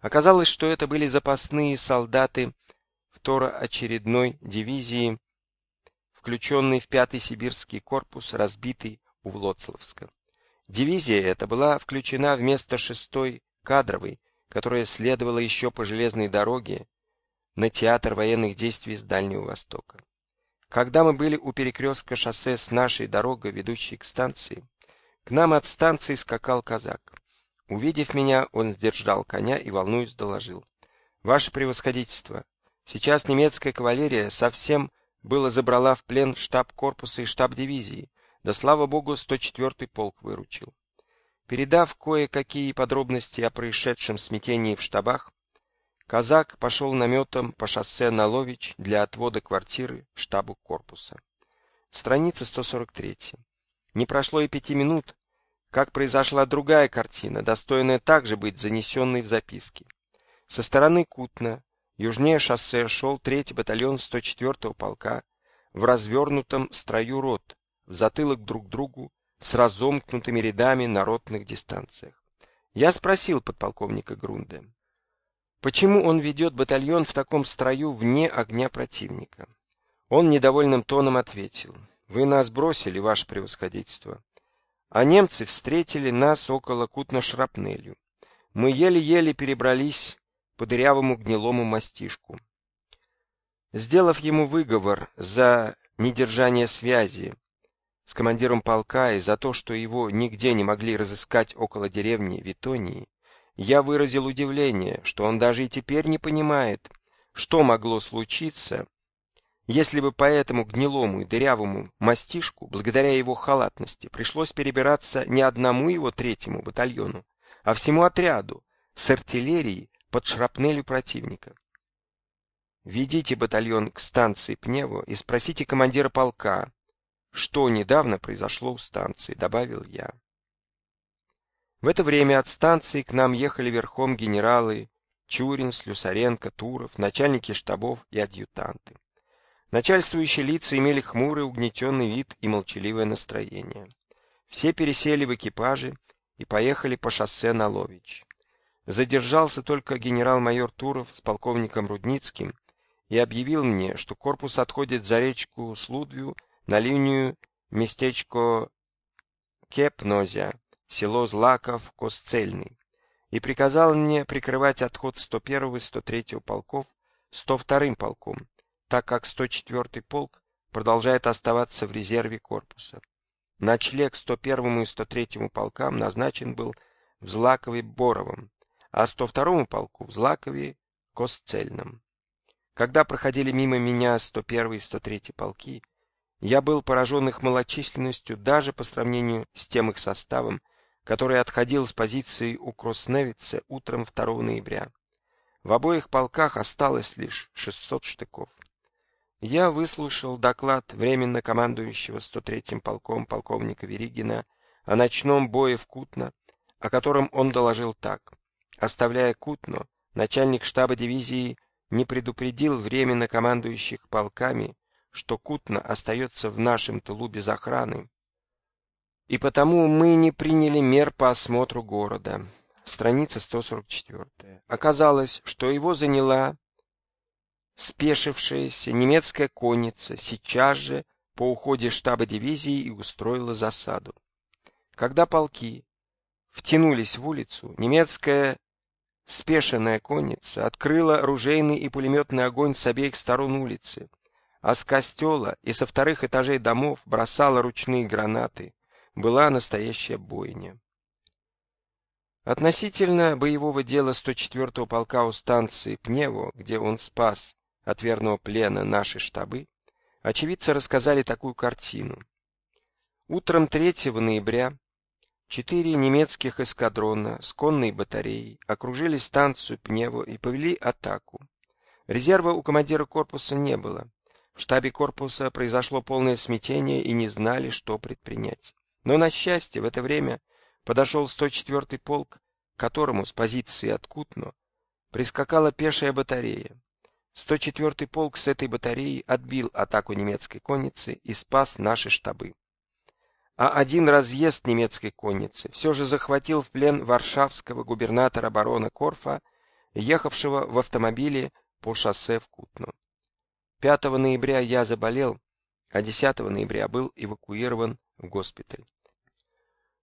Оказалось, что это были запасные солдаты второочередной дивизии, включенные в пятый сибирский корпус, разбитый у Влоцлавска. Дивизия эта была включена вместо шестой кадровой, которая следовала еще по железной дороге на театр военных действий с Дальнего Востока. Когда мы были у перекрестка шоссе с нашей дорогой, ведущей к станции, к нам от станции скакал казак. Увидев меня, он сдержал коня и, волнуясь, доложил. «Ваше превосходительство, сейчас немецкая кавалерия совсем было забрала в плен штаб корпуса и штаб дивизии, да, слава богу, 104-й полк выручил». Передав кое-какие подробности о происшедшем смятении в штабах, Казак пошел наметом по шоссе на Лович для отвода квартиры штабу корпуса. Страница 143. Не прошло и пяти минут, как произошла другая картина, достойная также быть занесенной в записки. Со стороны Кутна, южнее шоссе, шел третий батальон 104-го полка в развернутом строю рот, в затылок друг другу, с разомкнутыми рядами на ротных дистанциях. Я спросил подполковника Грунде, почему он ведет батальон в таком строю вне огня противника. Он недовольным тоном ответил, «Вы нас бросили, ваше превосходительство, а немцы встретили нас около Кутна шрапнелью. Мы еле-еле перебрались по дырявому гнилому мастишку. Сделав ему выговор за недержание связи с командиром полка и за то, что его нигде не могли разыскать около деревни Витонии, я выразил удивление, что он даже и теперь не понимает, что могло случиться, если бы по этому гнилому и дырявому мастишку, благодаря его халатности, пришлось перебираться не одному его третьему батальону, а всему отряду с артиллерией под шрапнелью противника. Ведите батальон к станции Пнево и спросите командира полка, что недавно произошло у станции, добавил я. В это время от станции к нам ехали верхом генералы Чурин, Слюсаренко, Туров, начальники штабов и адъютанты. Начальствующие лица имели хмурый, угнетенный вид и молчаливое настроение. Все пересели в экипажи и поехали по шоссе на Лович. Задержался только генерал-майор Туров с полковником Рудницким и объявил мне, что корпус отходит за речку Слудвью на линию местечко Кепнозя, село Злаков, Косцельный, и приказал мне прикрывать отход 101 и 103 полков 102 полком, так как 104 полк продолжает оставаться в резерве корпуса. Ночлег 101 и 103 полкам назначен был в Злакове-Боровом, а 102 полку в Злакове-Косцельном. Когда проходили мимо меня 101 и 103 полки, я был поражен их малочисленностью даже по сравнению с тем их составом, который отходил с позиции у Кросневице утром 2 ноября. В обоих полках осталось лишь 600 штыков. Я выслушал доклад временно командующего 103-м полком полковника Веригина о ночном бое в Кутно, о котором он доложил так: оставляя Кутно, начальник штаба дивизии не предупредил временно командующих полками, что Кутно остается в нашем тылу без охраны. И потому мы не приняли мер по осмотру города. Страница 144. Оказалось, что его заняла спешившаяся немецкая конница сейчас же по уходе штаба дивизии и устроила засаду. Когда полки втянулись в улицу, немецкая Спешенная конница открыла ружейный и пулеметный огонь с обеих сторон улицы, а с костела и со вторых этажей домов бросала ручные гранаты. Была настоящая бойня. Относительно боевого дела 104-го полка у станции Пнево, где он спас от верного плена наши штабы, очевидцы рассказали такую картину. Утром 3 ноября Четыре немецких эскадрона с конной батареей окружили станцию Пнево и повели атаку. Резерва у командира корпуса не было. В штабе корпуса произошло полное смятение и не знали, что предпринять. Но на счастье в это время подошел 104-й полк, к которому с позиции от Кутно прискакала пешая батарея. 104-й полк с этой батареей отбил атаку немецкой конницы и спас наши штабы а один разъезд немецкой конницы все же захватил в плен варшавского губернатора барона Корфа, ехавшего в автомобиле по шоссе в Кутну. 5 ноября я заболел, а 10 ноября был эвакуирован в госпиталь.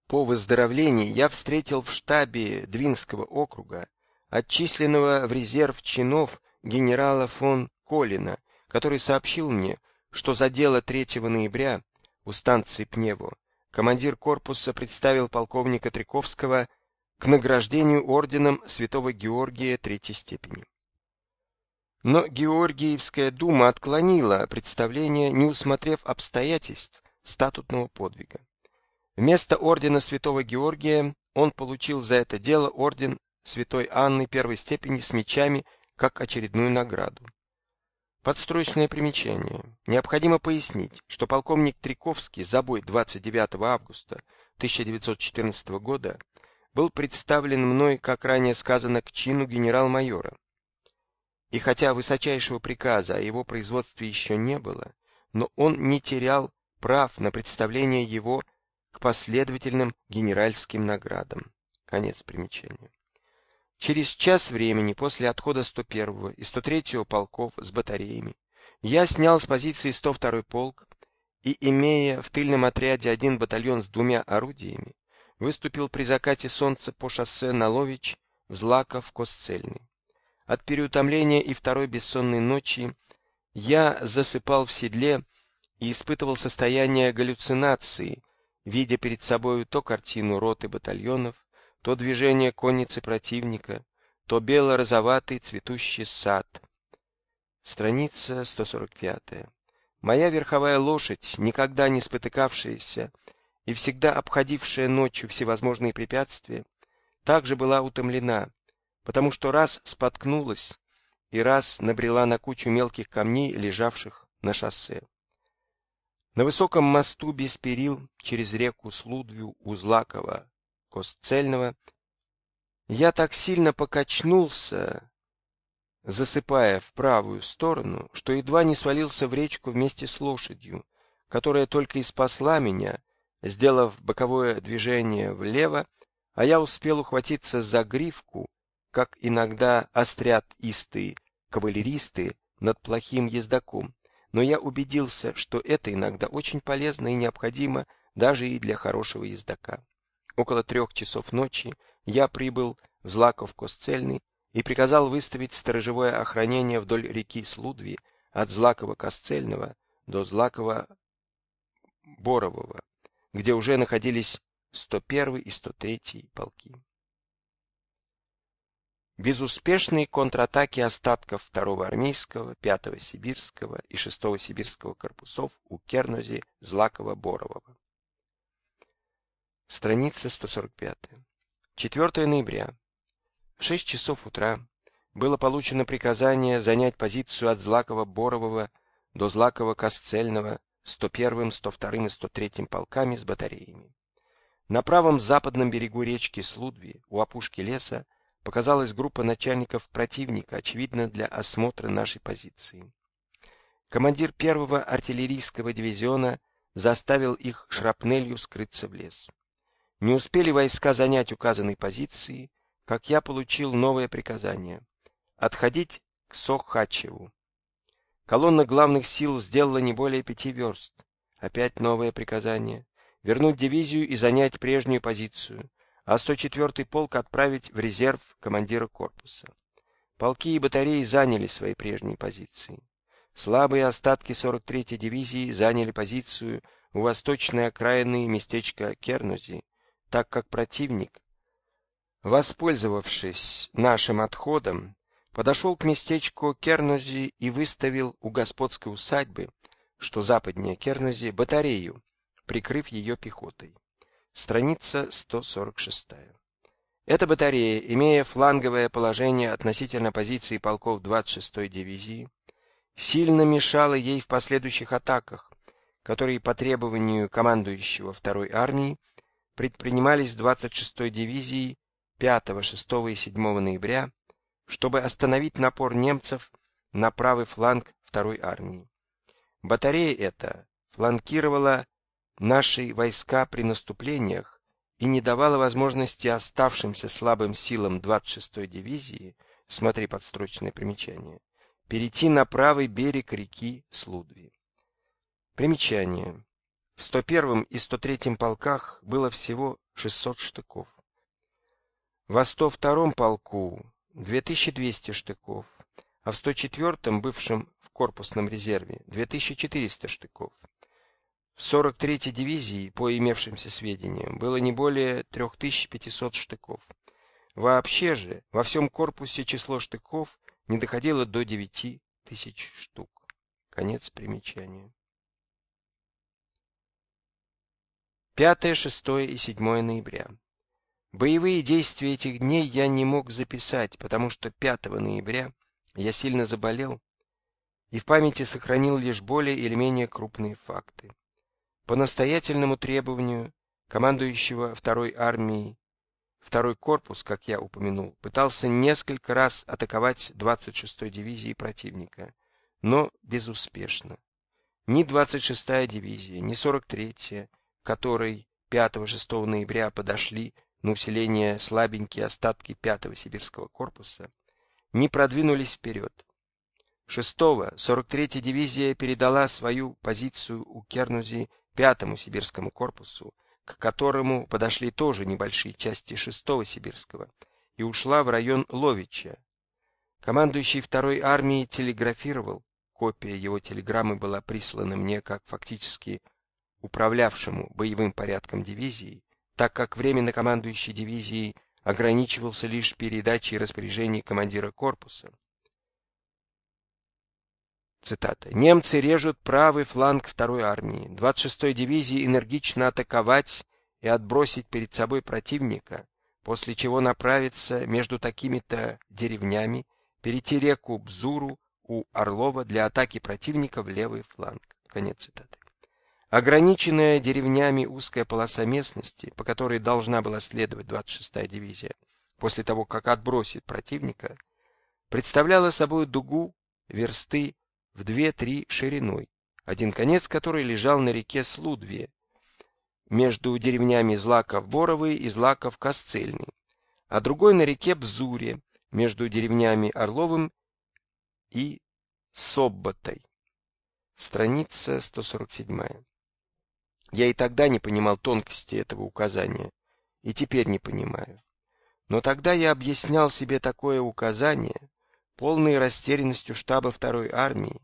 По выздоровлении я встретил в штабе Двинского округа отчисленного в резерв чинов генерала фон Колина, который сообщил мне, что за дело 3 ноября у станции Пнево командир корпуса представил полковника Триковского к награждению орденом Святого Георгия третьей степени. Но Георгиевская дума отклонила представление, не усмотрев обстоятельств статутного подвига. Вместо ордена Святого Георгия он получил за это дело орден Святой Анны первой степени с мечами как очередную награду. Подстрочное примечание. Необходимо пояснить, что полковник Триковский за бой 29 августа 1914 года был представлен мной, как ранее сказано, к чину генерал-майора. И хотя высочайшего приказа о его производстве еще не было, но он не терял прав на представление его к последовательным генеральским наградам. Конец примечания. Через час времени после отхода 101-го и 103-го полков с батареями я снял с позиции 102-й полк и, имея в тыльном отряде один батальон с двумя орудиями, выступил при закате солнца по шоссе Налович, Взлаков, Косцельный. От переутомления и второй бессонной ночи я засыпал в седле и испытывал состояние галлюцинации, видя перед собой то картину роты батальонов, то движение конницы противника, то бело-розоватый цветущий сад. Страница 145. Моя верховая лошадь, никогда не спотыкавшаяся и всегда обходившая ночью всевозможные препятствия, также была утомлена, потому что раз споткнулась и раз набрела на кучу мелких камней, лежавших на шоссе. На высоком мосту без перил через реку Слудвю у Злакова, Костцельного, я так сильно покачнулся, засыпая в правую сторону, что едва не свалился в речку вместе с лошадью, которая только и спасла меня, сделав боковое движение влево, а я успел ухватиться за гривку, как иногда острят истые кавалеристы над плохим ездаком, но я убедился, что это иногда очень полезно и необходимо даже и для хорошего ездака. Около трех часов ночи я прибыл в Злаков-Косцельный и приказал выставить сторожевое охранение вдоль реки Слудви от Злакова-Косцельного до Злакова-Борового, где уже находились 101 и 103 полки. Безуспешные контратаки остатков 2-го армейского, 5-го сибирского и 6-го сибирского корпусов у Кернози, Злакова, Борового. Страница 145. 4 ноября. В 6 часов утра было получено приказание занять позицию от Злакова-Борового до Злакова-Косцельного 101-м, 102-м и 103-м полками с батареями. На правом западном берегу речки Слудви, у опушки леса, показалась группа начальников противника, очевидно, для осмотра нашей позиции. Командир первого артиллерийского дивизиона заставил их шрапнелью скрыться в лес. Не успели войска занять указанные позиции, как я получил новое приказание отходить к Сохачеву. Колонна главных сил сделала не более пяти верст. Опять новое приказание вернуть дивизию и занять прежнюю позицию, а 104-й полк отправить в резерв командира корпуса. Полки и батареи заняли свои прежние позиции. Слабые остатки 43-й дивизии заняли позицию у восточной окраины местечка Кернузи, так как противник, воспользовавшись нашим отходом, подошел к местечку Кернузи и выставил у господской усадьбы, что западнее Кернузи, батарею, прикрыв ее пехотой. Страница 146. Эта батарея, имея фланговое положение относительно позиции полков 26-й дивизии, сильно мешала ей в последующих атаках, которые по требованию командующего второй армии предпринимались 26-й дивизией 5, 6 и 7 ноября, чтобы остановить напор немцев на правый фланг второй армии. Батарея эта фланкировала наши войска при наступлениях и не давала возможности оставшимся слабым силам 26-й дивизии, смотри подстрочное примечание, перейти на правый берег реки Слудви. Примечание. В 101 и 103 полках было всего 600 штыков. Во 102 полку 2200 штыков, а в 104 бывшем в корпусном резерве 2400 штыков. В 43-й дивизии, по имевшимся сведениям, было не более 3500 штыков. Вообще же, во всем корпусе число штыков не доходило до 9000 штук. Конец примечания. 5, 6 и 7 ноября. Боевые действия этих дней я не мог записать, потому что 5 ноября я сильно заболел и в памяти сохранил лишь более или менее крупные факты. По настоятельному требованию командующего второй армией, второй корпус, как я упомянул, пытался несколько раз атаковать 26-й дивизией противника, но безуспешно. Ни 26-я дивизия, ни 43-я, которой 5-6 ноября подошли на усиление слабенькие остатки 5-го сибирского корпуса, не продвинулись вперед. 6-го 43-я дивизия передала свою позицию у Кернузи 5-му сибирскому корпусу, к которому подошли тоже небольшие части 6-го сибирского, и ушла в район Ловича. Командующий второй армией телеграфировал, копия его телеграммы была прислана мне как фактически управлявшему боевым порядком дивизии, так как временно командующий дивизией ограничивался лишь передачей распоряжений командира корпуса. Цитата. «Немцы режут правый фланг второй армии. 26-й дивизии энергично атаковать и отбросить перед собой противника, после чего направиться между такими-то деревнями, перейти реку Бзуру у Орлова для атаки противника в левый фланг». Конец цитаты. Ограниченная деревнями узкая полоса местности, по которой должна была следовать 26-я дивизия, после того, как отбросит противника, представляла собой дугу версты в две-три шириной, один конец которой лежал на реке Слудве, между деревнями Злаков-Боровый и Злаков-Косцельный, а другой на реке Бзуре, между деревнями Орловым и Собботой. Страница 147. Я и тогда не понимал тонкости этого указания, и теперь не понимаю. Но тогда я объяснял себе такое указание, полной растерянностью штаба второй армии,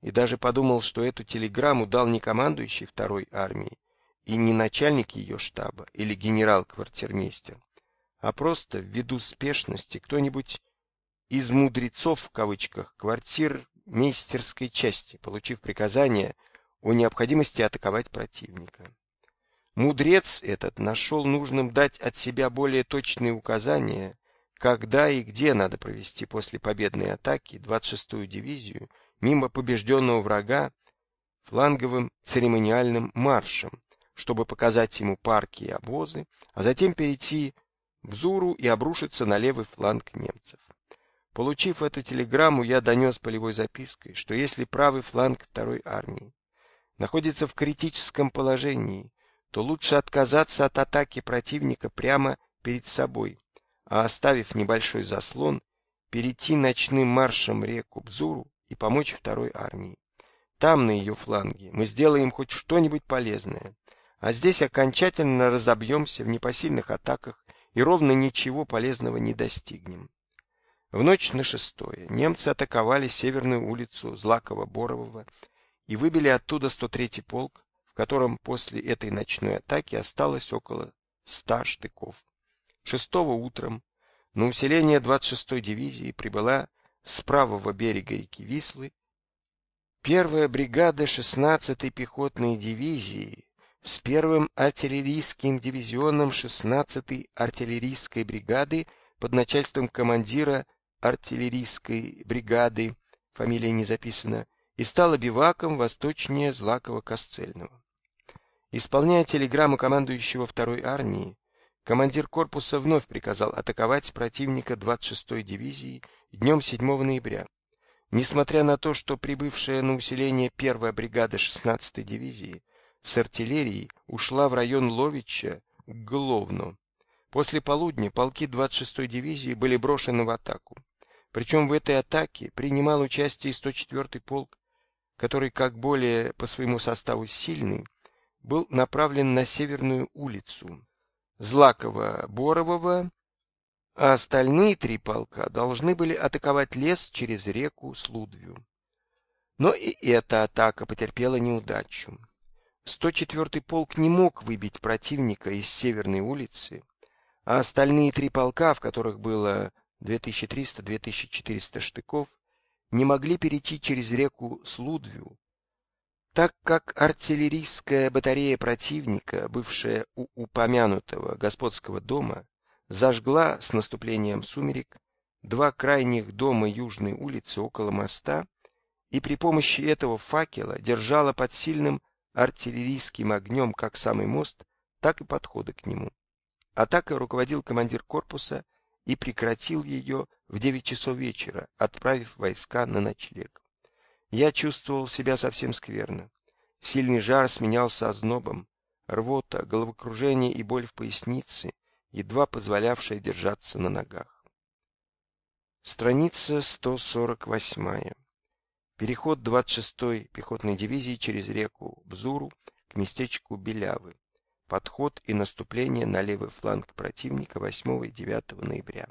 и даже подумал, что эту телеграмму дал не командующий второй армией и не начальник ее штаба или генерал-квартирмейстер, а просто ввиду спешности кто-нибудь из мудрецов в кавычках квартир мейстерской части, получив приказание о необходимости атаковать противника. Мудрец этот нашел нужным дать от себя более точные указания когда и где надо провести после победной атаки 26-ю дивизию мимо побежденного врага фланговым церемониальным маршем, чтобы показать ему парки и обозы, а затем перейти в Зуру и обрушиться на левый фланг немцев. Получив эту телеграмму, я донес полевой запиской, что если правый фланг второй армии находится в критическом положении, то лучше отказаться от атаки противника прямо перед собой – а оставив небольшой заслон, перейти ночным маршем реку Бзуру и помочь второй армии. Там, на ее фланге, мы сделаем хоть что-нибудь полезное, а здесь окончательно разобьемся в непосильных атаках и ровно ничего полезного не достигнем. В ночь на шестое немцы атаковали северную улицу Злакова-Борового и выбили оттуда 103-й полк, в котором после этой ночной атаки осталось около 100 штыков. 6 утром на усиление 26-й дивизии прибыла с правого берега реки Вислы первая бригада 16-й пехотной дивизии с первым артиллерийским дивизионом 16-й артиллерийской бригады под начальством командира артиллерийской бригады, фамилия не записана, и стала биваком восточнее Злакова-Косцельного. Исполняя телеграмму командующего второй армии, командир корпуса вновь приказал атаковать противника 26-й дивизии днем 7 ноября. Несмотря на то, что прибывшая на усиление первая бригада 16-й дивизии с артиллерией ушла в район Ловича к Гловну, после полудня полки 26-й дивизии были брошены в атаку. Причем в этой атаке принимал участие 104-й полк, который, как более по своему составу сильный, был направлен на Северную улицу, Злакова-Борового, а остальные три полка должны были атаковать лес через реку Слудвю. Но и эта атака потерпела неудачу. 104-й полк не мог выбить противника из Северной улицы, а остальные три полка, в которых было 2300-2400 штыков, не могли перейти через реку Слудвю, так как артиллерийская батарея противника, бывшая у упомянутого господского дома, зажгла с наступлением сумерек два крайних дома южной улицы около моста и при помощи этого факела держала под сильным артиллерийским огнем как самый мост, так и подхода к нему. Атакой руководил командир корпуса и прекратил ее в 9 часов вечера, отправив войска на ночлег. Я чувствовал себя совсем скверно. Сильный жар сменялся ознобом, рвота, головокружение и боль в пояснице, едва позволявшая держаться на ногах. Страница 148. Переход 26-й пехотной дивизии через реку Бзуру к местечку Белявы. Подход и наступление на левый фланг противника 8 и 9 ноября.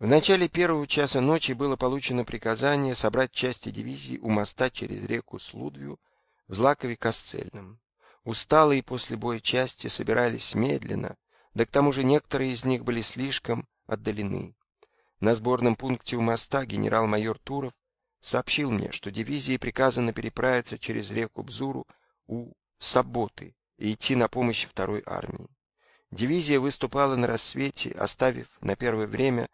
В начале первого часа ночи было получено приказание собрать части дивизии у моста через реку Слудвью в Злакове-Касцельном. Усталые после боя части собирались медленно, да к тому же некоторые из них были слишком отдалены. На сборном пункте у моста генерал-майор Туров сообщил мне, что дивизии приказано переправиться через реку Бзуру у Саботы и идти на помощь второй армии. Дивизия выступала на рассвете, оставив на первое время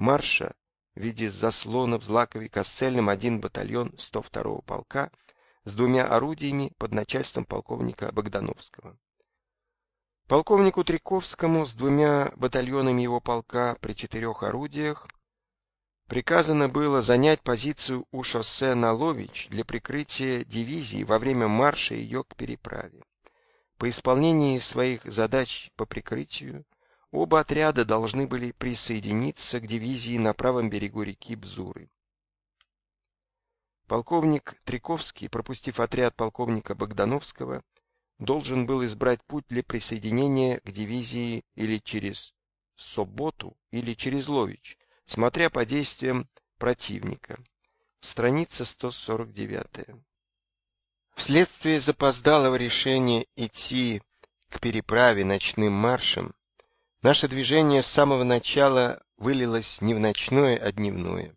марша в виде заслонов Злаковой Касцельным один батальон 102-го полка с двумя орудиями под начальством полковника Богдановского. Полковнику Триковскому с двумя батальонами его полка при четырех орудиях приказано было занять позицию у шоссе на Лович для прикрытия дивизии во время марша ее к переправе. По исполнении своих задач по прикрытию оба отряда должны были присоединиться к дивизии на правом берегу реки Бзуры. Полковник Триковский, пропустив отряд полковника Богдановского, должен был избрать путь для присоединения к дивизии или через Соботу, или через Лович, смотря по действиям противника. Страница 149. Вследствие запоздалого решения идти к переправе ночным маршем, наше движение с самого начала вылилось не в ночное, а дневное.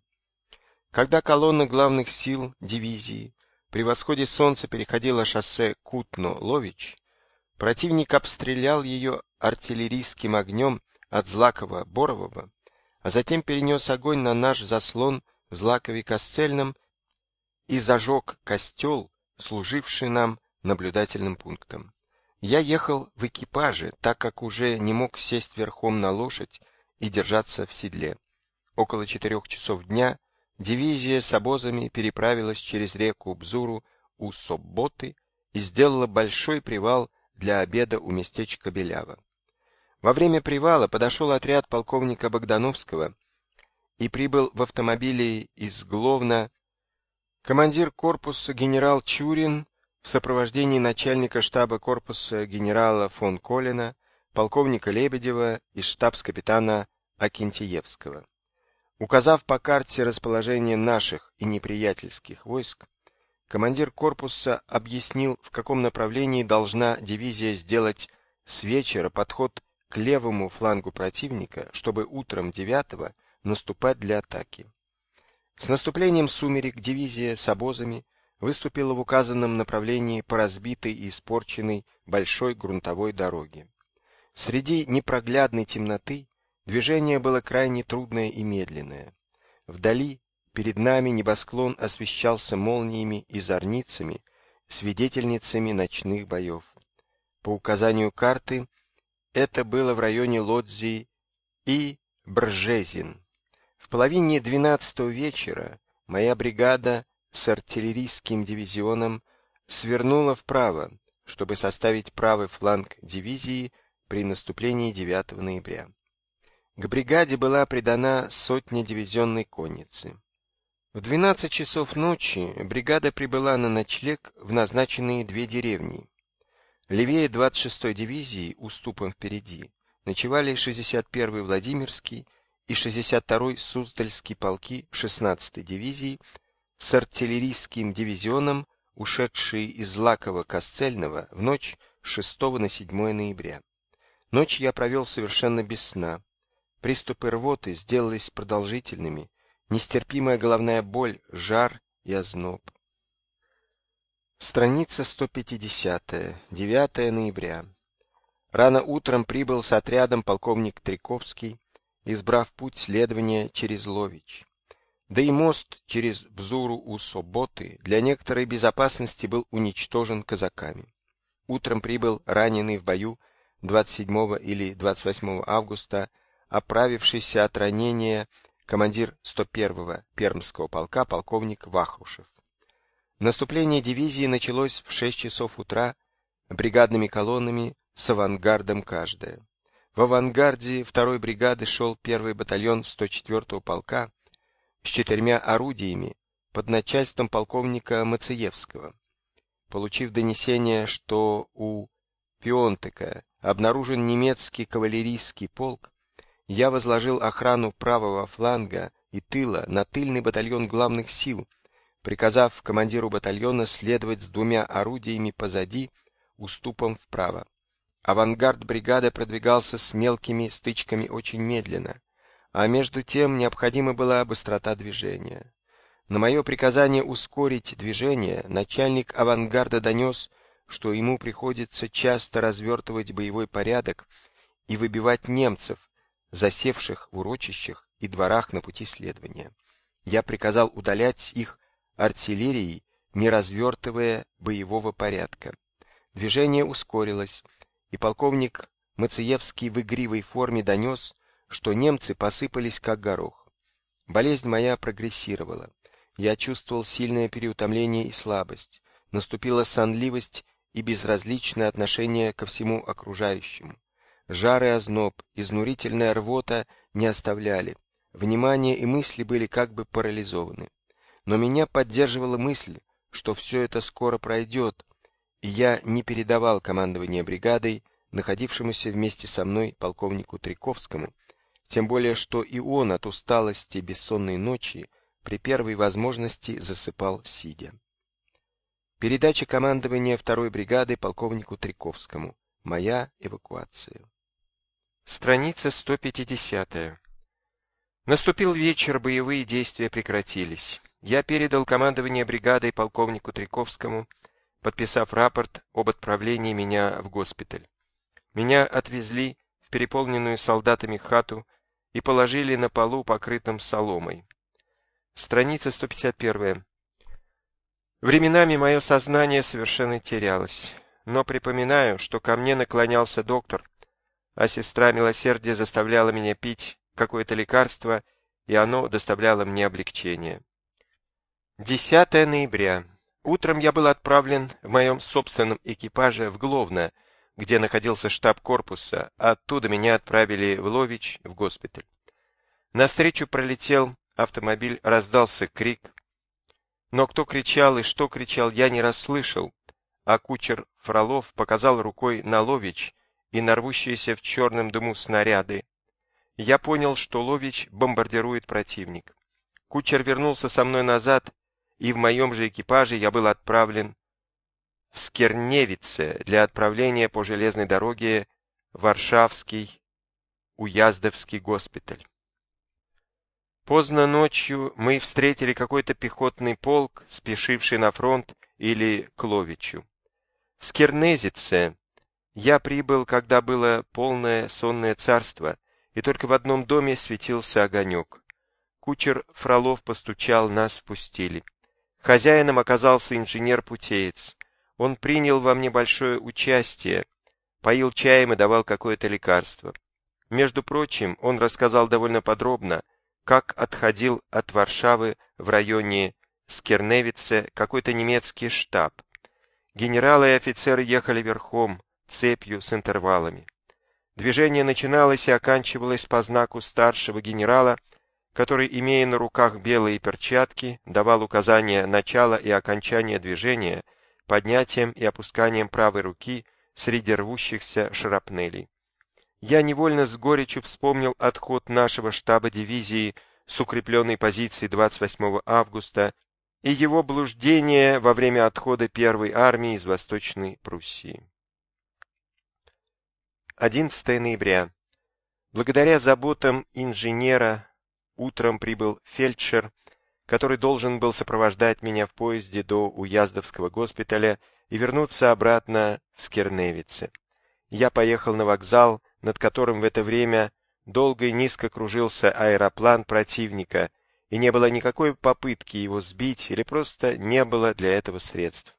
Когда колонна главных сил дивизии при восходе солнца переходила шоссе Кутно-Лович, противник обстрелял ее артиллерийским огнем от Злакова-Борового, а затем перенес огонь на наш заслон в Злакове-Касцельном и зажег костел, служивший нам наблюдательным пунктом. Я ехал в экипаже, так как уже не мог сесть верхом на лошадь и держаться в седле. Около четырех часов дня Дивизия с обозами переправилась через реку Бзуру у Собботы и сделала большой привал для обеда у местечка Белява. Во время привала подошел отряд полковника Богдановского и прибыл в автомобиле из Гловна командир корпуса генерал Чурин в сопровождении начальника штаба корпуса генерала фон Колина, полковника Лебедева и штабс-капитана Акинтиевского. Указав по карте расположение наших и неприятельских войск, командир корпуса объяснил, в каком направлении должна дивизия сделать с вечера подход к левому флангу противника, чтобы утром 9 наступать для атаки. С наступлением сумерек дивизия с обозами выступила в указанном направлении по разбитой и испорченной большой грунтовой дороге. Среди непроглядной темноты Движение было крайне трудное и медленное. Вдали, перед нами небосклон освещался молниями и зорницами, свидетельницами ночных боев. По указанию карты, это было в районе Лодзи и Бржезин. В половине двенадцатого вечера моя бригада с артиллерийским дивизионом свернула вправо, чтобы составить правый фланг дивизии при наступлении 9 ноября. К бригаде была придана сотня дивизионной конницы. В 12 часов ночи бригада прибыла на ночлег в назначенные две деревни. Левее 26-й дивизии, уступом впереди, ночевали 61-й Владимирский и 62-й Суздальский полки 16-й дивизии с артиллерийским дивизионом, ушедшие из Лакова-Касцельного в ночь с 6 на 7 ноября. Ночь я провел совершенно без сна. Приступы рвоты сделались продолжительными, нестерпимая головная боль, жар и озноб. Страница 150. 9 ноября. Рано утром прибыл с отрядом полковник Триковский, избрав путь следования через Лович. Да и мост через Бзуру у Соботы для некоторой безопасности был уничтожен казаками. Утром прибыл раненый в бою 27 или 28 августа, оправившийся от ранения командир 101-го Пермского полка полковник Вахрушев. Наступление дивизии началось в 6 часов утра бригадными колоннами с авангардом каждая. В авангарде второй бригады шел первый батальон 104-го полка с четырьмя орудиями под начальством полковника Мациевского. Получив донесение, что у Пионтека обнаружен немецкий кавалерийский полк, я возложил охрану правого фланга и тыла на тыльный батальон главных сил, приказав командиру батальона следовать с двумя орудиями позади, уступом вправо. Авангард бригады продвигался с мелкими стычками очень медленно, а между тем необходима была быстрота движения. На мое приказание ускорить движение начальник авангарда донес, что ему приходится часто развертывать боевой порядок и выбивать немцев, засевших в урочищах и дворах на пути следования. Я приказал удалять их артиллерией, не развертывая боевого порядка. Движение ускорилось, и полковник Мациевский в игривой форме донес, что немцы посыпались как горох. Болезнь моя прогрессировала. Я чувствовал сильное переутомление и слабость. Наступила сонливость и безразличное отношение ко всему окружающему. Жар и озноб, изнурительная рвота не оставляли. Внимание и мысли были как бы парализованы. Но меня поддерживала мысль, что все это скоро пройдет, и я не передавал командование бригадой находившемуся вместе со мной полковнику Триковскому, тем более что и он от усталости бессонной ночи при первой возможности засыпал сидя. Передача командования второй бригады полковнику Триковскому. Моя эвакуация. Страница 150. Наступил вечер, боевые действия прекратились. Я передал командование бригадой полковнику Триковскому, подписав рапорт об отправлении меня в госпиталь. Меня отвезли в переполненную солдатами хату и положили на полу, покрытом соломой. Страница 151. Временами мое сознание совершенно терялось, но припоминаю, что ко мне наклонялся доктор, а сестра милосердия заставляла меня пить какое-то лекарство, и оно доставляло мне облегчение. 10 ноября. Утром я был отправлен в моем собственном экипаже в Гловно, где находился штаб корпуса, оттуда меня отправили в Лович, в госпиталь. Навстречу пролетел автомобиль, раздался крик. Но кто кричал и что кричал, я не расслышал, а кучер Фролов показал рукой на Лович и на рвущиеся в черном дыму снаряды. Я понял, что Лович бомбардирует противник. Кучер вернулся со мной назад и в моем же экипаже я был отправлен в Скерневице для отправления по железной дороге в Варшавский Уяздовский госпиталь. Поздно ночью мы встретили какой-то пехотный полк, спешивший на фронт или к Ловичу. В Скернезице я прибыл, когда было полное сонное царство, и только в одном доме светился огонек. Кучер Фролов постучал, нас впустили. Хозяином оказался инженер-путеец. Он принял во мне большое участие, поил чаем и давал какое-то лекарство. Между прочим, он рассказал довольно подробно, как отходил от Варшавы в районе Скерневице какой-то немецкий штаб. Генералы и офицеры ехали верхом, цепью с интервалами. Движение начиналось и оканчивалось по знаку старшего генерала который, имея на руках белые перчатки, давал указания начала и окончания движения поднятием и опусканием правой руки среди рвущихся шрапнелей. Я невольно с горечью вспомнил отход нашего штаба дивизии с укрепленной позиции 28 августа и его блуждение во время отхода первой армии из Восточной Пруссии. 11 ноября. Благодаря заботам инженера Утром прибыл фельдшер, который должен был сопровождать меня в поезде до Уяздовского госпиталя и вернуться обратно в Скерневице. Я поехал на вокзал, над которым в это время долго и низко кружился аэроплан противника, и не было никакой попытки его сбить или просто не было для этого средств.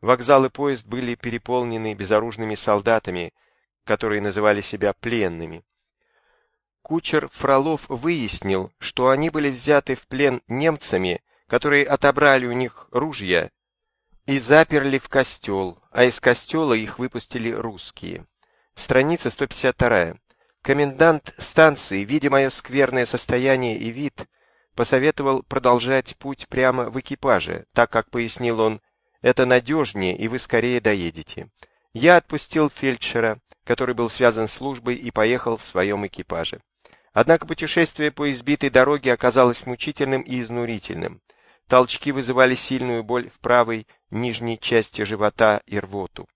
Вокзал и поезд были переполнены безоружными солдатами, которые называли себя пленными. Кучер Фролов выяснил, что они были взяты в плен немцами, которые отобрали у них ружья и заперли в костел, а из костела их выпустили русские. Страница 152. Комендант станции, видя мое скверное состояние и вид, посоветовал продолжать путь прямо в экипаже, так как, пояснил он, это надежнее, и вы скорее доедете. Я отпустил фельдшера, который был связан службой, и поехал в своем экипаже. Однако путешествие по избитой дороге оказалось мучительным и изнурительным. Толчки вызывали сильную боль в правой нижней части живота и рвоту.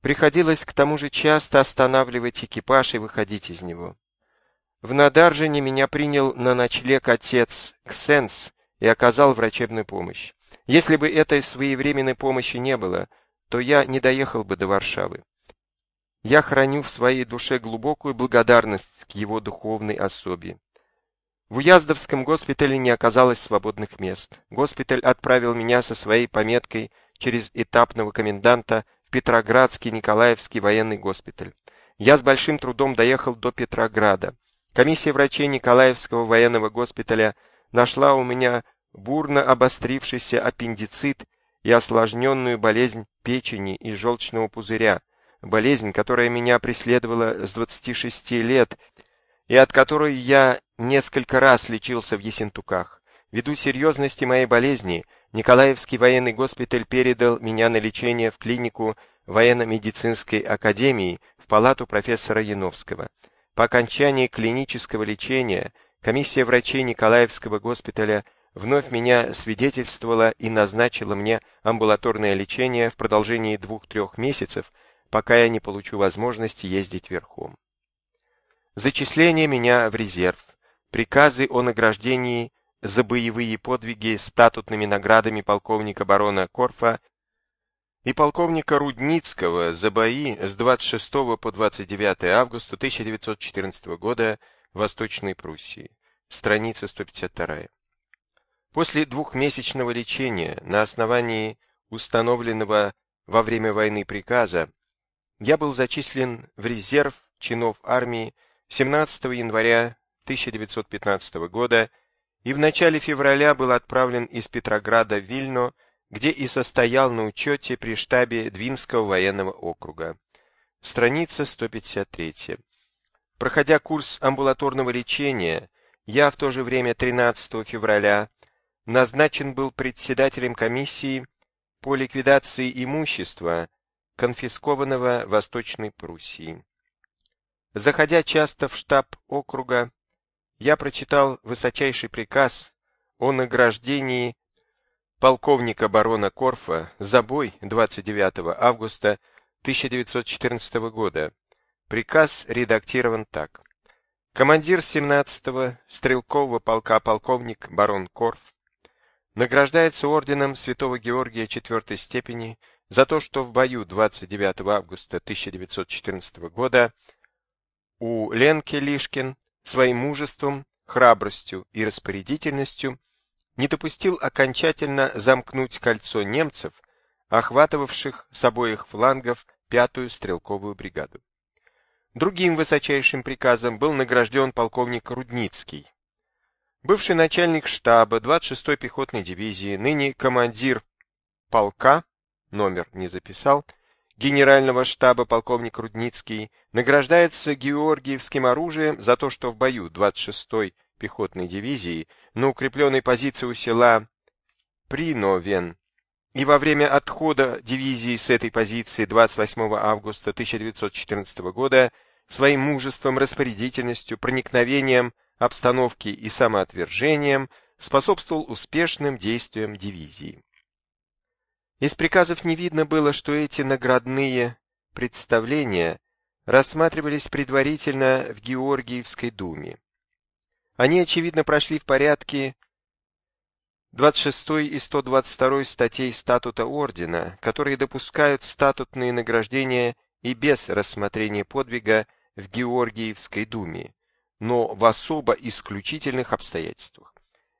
Приходилось к тому же часто останавливать экипаж и выходить из него. В Надаржине меня принял на ночлег отец Ксенс и оказал врачебную помощь. Если бы этой своевременной помощи не было, то я не доехал бы до Варшавы. Я храню в своей душе глубокую благодарность к его духовной особе. В Уяздовском госпитале не оказалось свободных мест. Госпиталь отправил меня со своей пометкой через этапного коменданта в Петроградский Николаевский военный госпиталь. Я с большим трудом доехал до Петрограда. Комиссия врачей Николаевского военного госпиталя нашла у меня бурно обострившийся аппендицит и осложненную болезнь печени и желчного пузыря, болезнь, которая меня преследовала с 26 лет и от которой я несколько раз лечился в Ессентуках. Ввиду серьезности моей болезни, Николаевский военный госпиталь передал меня на лечение в клинику военно-медицинской академии в палату профессора Яновского. По окончании клинического лечения комиссия врачей Николаевского госпиталя вновь меня свидетельствовала и назначила мне амбулаторное лечение в продолжении двух-трех месяцев, пока я не получу возможности ездить верхом. Зачисление меня в резерв, приказы о награждении за боевые подвиги статутными наградами полковника барона Корфа и полковника Рудницкого за бои с 26 по 29 августа 1914 года в Восточной Пруссии. Страница 152. После двухмесячного лечения на основании установленного во время войны приказа я был зачислен в резерв чинов армии 17 января 1915 года и в начале февраля был отправлен из Петрограда в Вильно, где и состоял на учете при штабе Двинского военного округа. Страница 153. Проходя курс амбулаторного лечения, я в то же время 13 февраля назначен был председателем комиссии по ликвидации имущества, конфискованного Восточной Пруссией. Заходя часто в штаб округа, я прочитал высочайший приказ о награждении полковника барона Корфа за бой 29 августа 1914 года. Приказ редактирован так. Командир 17-го стрелкового полка полковник барон Корф награждается орденом Святого Георгия четвертой степени за то, что в бою 29 августа 1914 года у Ленки Лишкин своим мужеством, храбростью и распорядительностью не допустил окончательно замкнуть кольцо немцев, охватывавших с обоих флангов пятую стрелковую бригаду. Другим высочайшим приказом был награжден полковник Рудницкий. Бывший начальник штаба 26-й пехотной дивизии, ныне командир полка, номер не записал, генерального штаба полковник Рудницкий награждается георгиевским оружием за то, что в бою 26-й пехотной дивизии на укрепленной позиции у села Приновен и во время отхода дивизии с этой позиции 28 августа 1914 года своим мужеством, распорядительностью, проникновением обстановки и самоотвержением способствовал успешным действиям дивизии. Из приказов не видно было, что эти наградные представления рассматривались предварительно в Георгиевской думе. Они, очевидно, прошли в порядке 26 и 122 статей статута ордена, которые допускают статутные награждения и без рассмотрения подвига в Георгиевской думе, но в особо исключительных обстоятельствах.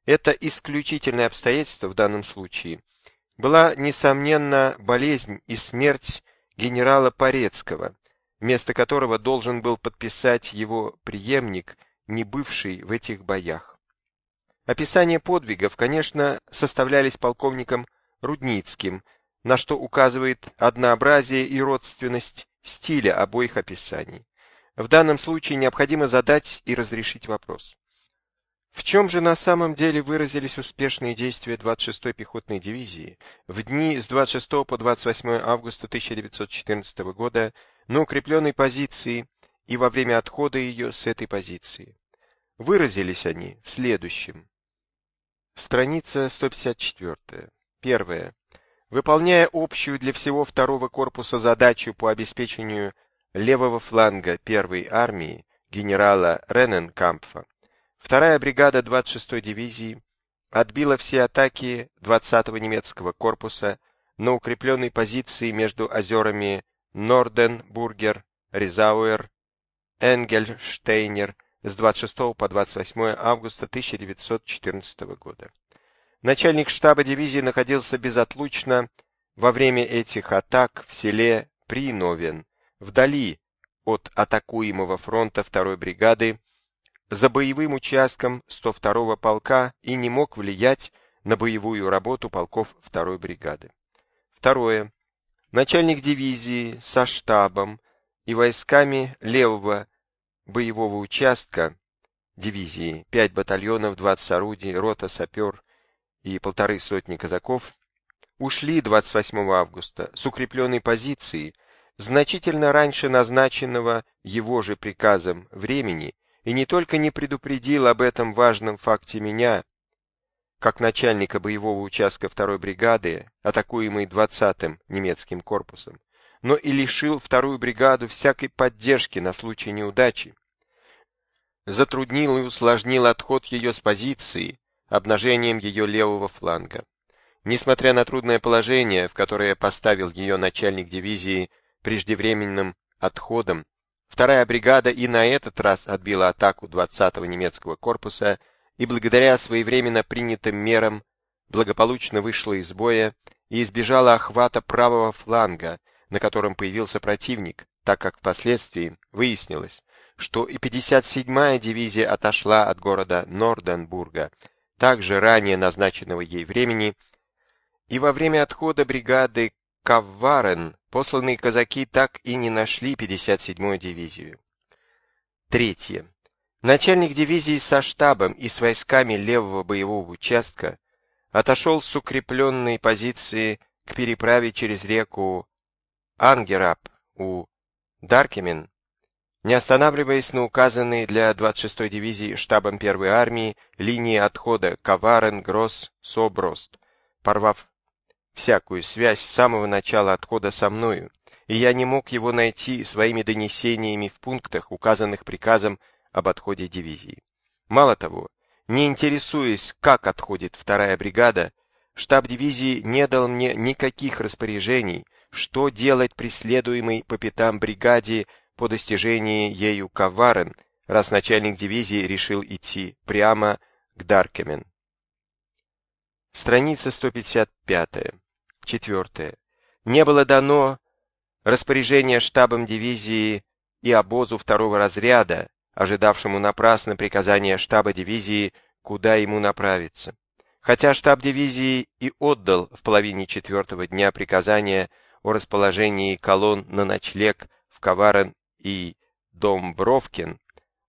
Это исключительное обстоятельство в данном случае была, несомненно, болезнь и смерть генерала Порецкого, вместо которого должен был подписать его преемник, не бывший в этих боях. Описания подвигов, конечно, составлялись полковником Рудницким, на что указывает однообразие и родственность стиля обоих описаний. В данном случае необходимо задать и разрешить вопрос. В чем же на самом деле выразились успешные действия 26-й пехотной дивизии в дни с 26 по 28 августа 1914 года на укрепленной позиции и во время отхода ее с этой позиции? Выразились они в следующем. Страница 154. Первое. Выполняя общую для всего второго корпуса задачу по обеспечению левого фланга первой армии генерала Рененкампфа, Вторая бригада 26-й дивизии отбила все атаки 20-го немецкого корпуса на укрепленной позиции между озерами Норденбургер, Ризауэр, Энгельштейнер с 26 по 28 августа 1914 года. Начальник штаба дивизии находился безотлучно во время этих атак в селе Приновен, вдали от атакуемого фронта второй бригады за боевым участком 102-го полка и не мог влиять на боевую работу полков 2-й бригады. Второе. Начальник дивизии со штабом и войсками левого боевого участка дивизии, 5 батальонов, 20 орудий, рота сапер и полторы сотни казаков ушли 28 августа с укрепленной позиции значительно раньше назначенного его же приказом времени и не только не предупредил об этом важном факте меня, как начальника боевого участка второй бригады, атакуемой 20-м немецким корпусом, но и лишил вторую бригаду всякой поддержки на случай неудачи. Затруднил и усложнил отход ее с позиции обнажением ее левого фланга. Несмотря на трудное положение, в которое поставил ее начальник дивизии преждевременным отходом, Вторая бригада и на этот раз отбила атаку 20-го немецкого корпуса и благодаря своевременно принятым мерам благополучно вышла из боя и избежала охвата правого фланга, на котором появился противник, так как впоследствии выяснилось, что и 57-я дивизия отошла от города Норденбурга, также ранее назначенного ей времени, и во время отхода бригады Кавварен посланные казаки так и не нашли 57-ю дивизию. Третье. Начальник дивизии со штабом и с войсками левого боевого участка отошел с укрепленной позиции к переправе через реку Ангерап у Даркемен, не останавливаясь на указанной для 26-й дивизии штабом 1-й армии линии отхода Каварен-Гросс-Соброст, порвав всякую связь с самого начала отхода со мною, и я не мог его найти своими донесениями в пунктах, указанных приказом об отходе дивизии. Мало того, не интересуясь, как отходит вторая бригада, штаб дивизии не дал мне никаких распоряжений, что делать преследуемой по пятам бригаде по достижении ею Каварен, раз начальник дивизии решил идти прямо к Даркемен. Страница 155. Четвертое. Не было дано распоряжение штабом дивизии и обозу второго разряда, ожидавшему напрасно приказания штаба дивизии, куда ему направиться. Хотя штаб дивизии и отдал в половине четвертого дня приказание о расположении колонн на ночлег в Коварен и Домбровкин,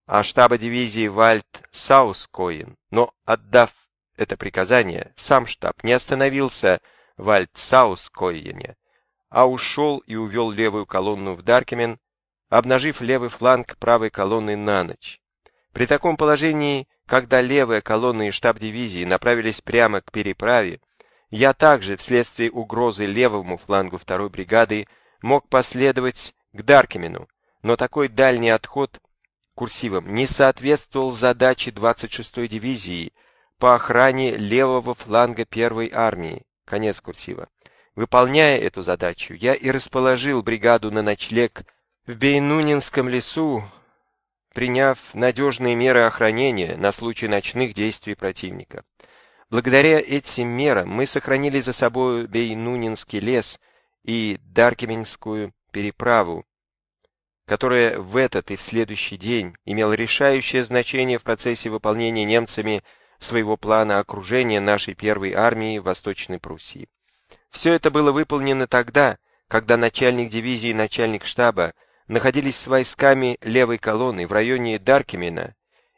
а штаба дивизии Вальд Саускоин, но отдав это приказание, сам штаб не остановился в Альтсаускойене, а ушел и увел левую колонну в Даркемен, обнажив левый фланг правой колонны на ночь. При таком положении, когда левая колонна и штаб дивизии направились прямо к переправе, я также, вследствие угрозы левому флангу второй бригады, мог последовать к Даркемену, но такой дальний отход курсивом не соответствовал задаче 26-й дивизии по охране левого фланга первой армии. Конец курсива. Выполняя эту задачу, я и расположил бригаду на ночлег в Бейнунинском лесу, приняв надежные меры охранения на случай ночных действий противника. Благодаря этим мерам мы сохранили за собой Бейнунинский лес и Даркеминскую переправу, которая в этот и в следующий день имела решающее значение в процессе выполнения немцами своего плана окружения нашей первой армии Восточной Пруссии. Все это было выполнено тогда, когда начальник дивизии и начальник штаба находились с войсками левой колонны в районе Даркемена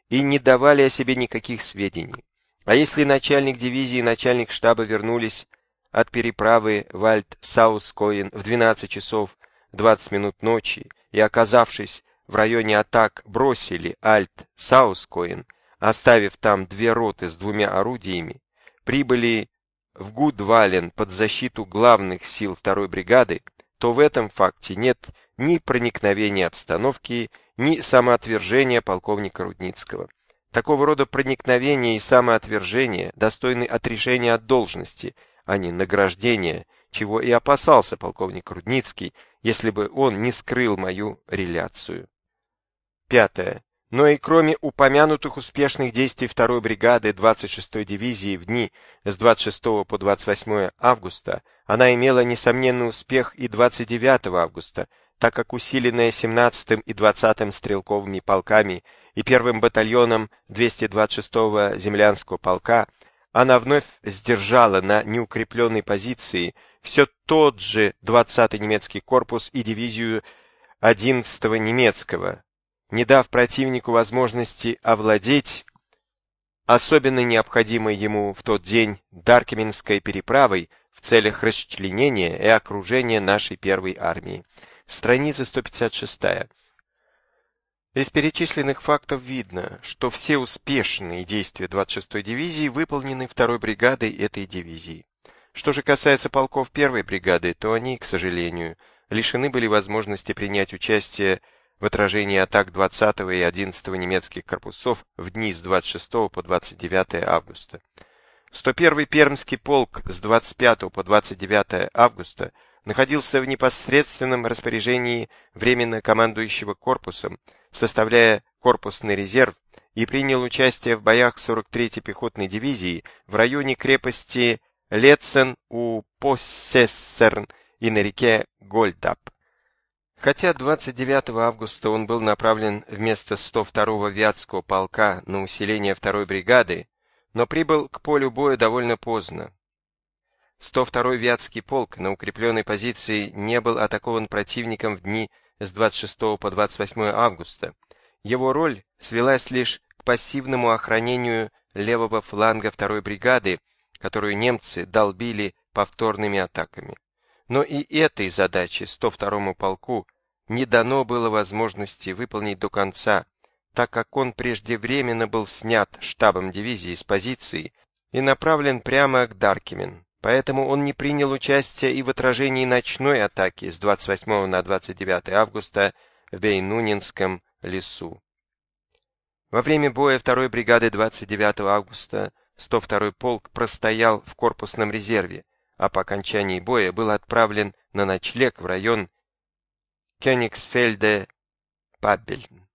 и не давали о себе никаких сведений. А если начальник дивизии и начальник штаба вернулись от переправы в Альт-Саускоин в 12 часов 20 минут ночи и, оказавшись в районе атак, бросили Альт-Саускоин, оставив там две роты с двумя орудиями, прибыли в Гудвален под защиту главных сил второй бригады, то в этом факте нет ни проникновения обстановки, ни самоотвержения полковника Рудницкого. Такого рода проникновение и самоотвержение достойны отрешения от должности, а не награждения, чего и опасался полковник Рудницкий, если бы он не скрыл мою реляцию. Пятое. Но и кроме упомянутых успешных действий второй бригады 26-й дивизии в дни с 26 по 28 августа, она имела несомненный успех и 29 августа, так как усиленная 17-м и 20-м стрелковыми полками и первым батальоном 226-го землянского полка, она вновь сдержала на неукрепленной позиции все тот же 20-й немецкий корпус и дивизию 11-го немецкого, не дав противнику возможности овладеть особенно необходимой ему в тот день Даркеминской переправой в целях расчленения и окружения нашей первой армии. Страница 156. Из перечисленных фактов видно, что все успешные действия 26-й дивизии выполнены второй бригадой этой дивизии. Что же касается полков первой бригады, то они, к сожалению, лишены были возможности принять участие в отражении атак 20 и 11 немецких корпусов в дни с 26 по 29 августа. 101-й Пермский полк с 25 по 29 августа находился в непосредственном распоряжении временно командующего корпусом составляя корпусный резерв, и принял участие в боях 43-й пехотной дивизии в районе крепости Летцен у Поссессерн и на реке Гольдап. Хотя 29 августа он был направлен вместо 102-го Вятского полка на усиление второй бригады, но прибыл к полю боя довольно поздно. 102-й Вятский полк на укрепленной позиции не был атакован противником в дни с 26 по 28 августа. Его роль свелась лишь к пассивному охранению левого фланга второй бригады, которую немцы долбили повторными атаками. Но и этой задачи 102-му полку не дано было возможности выполнить до конца, так как он преждевременно был снят штабом дивизии с позиции и направлен прямо к Даркимен. Поэтому он не принял участия и в отражении ночной атаки с 28 на 29 августа в Бейнунинском лесу. Во время боя второй бригады 29 августа 102-й полк простоял в корпусном резерве, а по окончании боя был отправлен на ночлег в район Кёнигсфельде-Паббельн.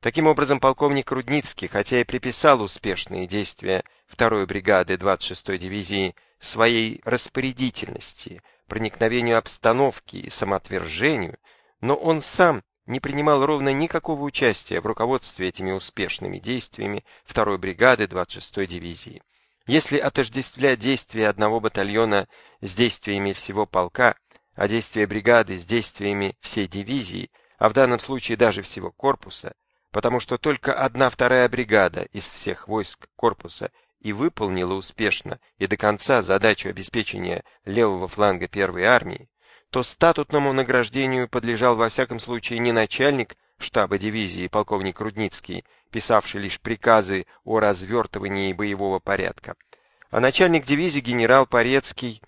Таким образом, полковник Рудницкий, хотя и приписал успешные действия второй бригады 26-й дивизии своей распорядительности, проникновению обстановки и самоотвержению, но он сам не принимал ровно никакого участия в руководстве этими успешными действиями второй бригады 26-й дивизии. Если отождествлять действия одного батальона с действиями всего полка, а действия бригады с действиями всей дивизии, а в данном случае даже всего корпуса, потому что только одна вторая бригада из всех войск корпуса и выполнила успешно и до конца задачу обеспечения левого фланга первой армии, то статутному награждению подлежал во всяком случае не начальник штаба дивизии полковник Рудницкий, писавший лишь приказы о развертывании боевого порядка, а начальник дивизии генерал Порецкий,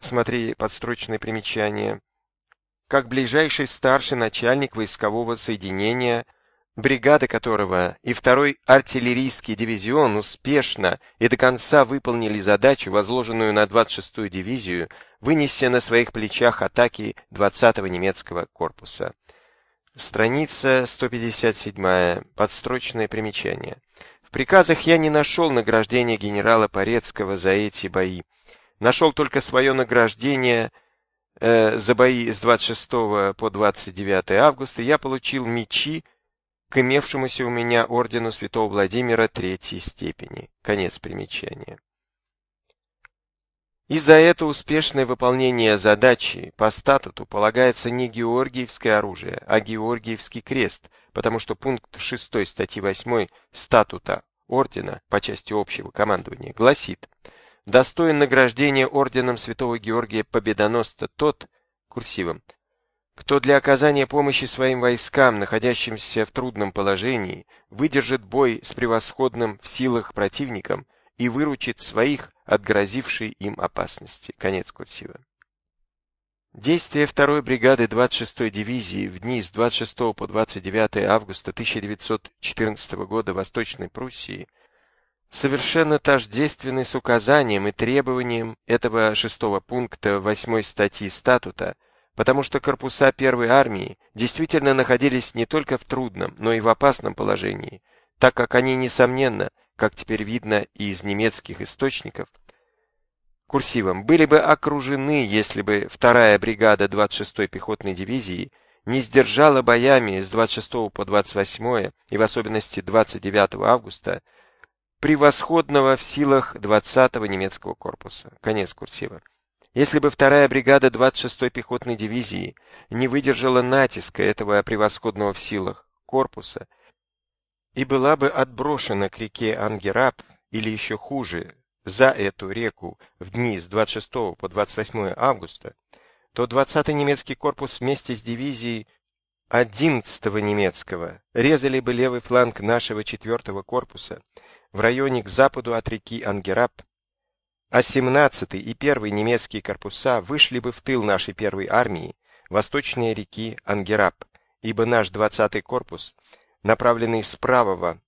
смотри подстрочное примечание, как ближайший старший начальник войскового соединения – бригада которого и второй артиллерийский дивизион успешно и до конца выполнили задачу, возложенную на 26-ю дивизию, вынеся на своих плечах атаки 20-го немецкого корпуса. Страница 157, подстрочное примечание. В приказах я не нашел награждения генерала Порецкого за эти бои. Нашел только свое награждение э, за бои с 26 по 29 августа. Я получил мечи к имевшемуся у меня ордену святого Владимира третьей степени. Конец примечания. И за это успешное выполнение задачи по статуту полагается не георгиевское оружие, а георгиевский крест, потому что пункт 6 статьи 8 статута ордена по части общего командования гласит «Достоин награждения орденом Святого Георгия Победоносца тот, курсивом, кто для оказания помощи своим войскам, находящимся в трудном положении, выдержит бой с превосходным в силах противником и выручит своих от грозившей им опасности. Конец курсива. Действия второй бригады 26-й дивизии в дни с 26 по 29 августа 1914 года Восточной Пруссии совершенно тождественны с указанием и требованием этого шестого пункта восьмой статьи статута, потому что корпуса первой армии действительно находились не только в трудном, но и в опасном положении, так как они, несомненно, как теперь видно и из немецких источников, курсивом, были бы окружены, если бы вторая бригада 26-й пехотной дивизии не сдержала боями с 26 по 28 и в особенности 29 августа превосходного в силах 20-го немецкого корпуса. Конец курсива. Если бы вторая бригада 26-й пехотной дивизии не выдержала натиска этого превосходного в силах корпуса и была бы отброшена к реке Ангераб, или еще хуже, за эту реку в дни с 26 по 28 августа, то 20-й немецкий корпус вместе с дивизией 11-го немецкого резали бы левый фланг нашего 4-го корпуса в районе к западу от реки Ангераб, а 17-й и 1-й немецкие корпуса вышли бы в тыл нашей первой армии восточные реки Ангераб, ибо наш 20-й корпус – направленный с правого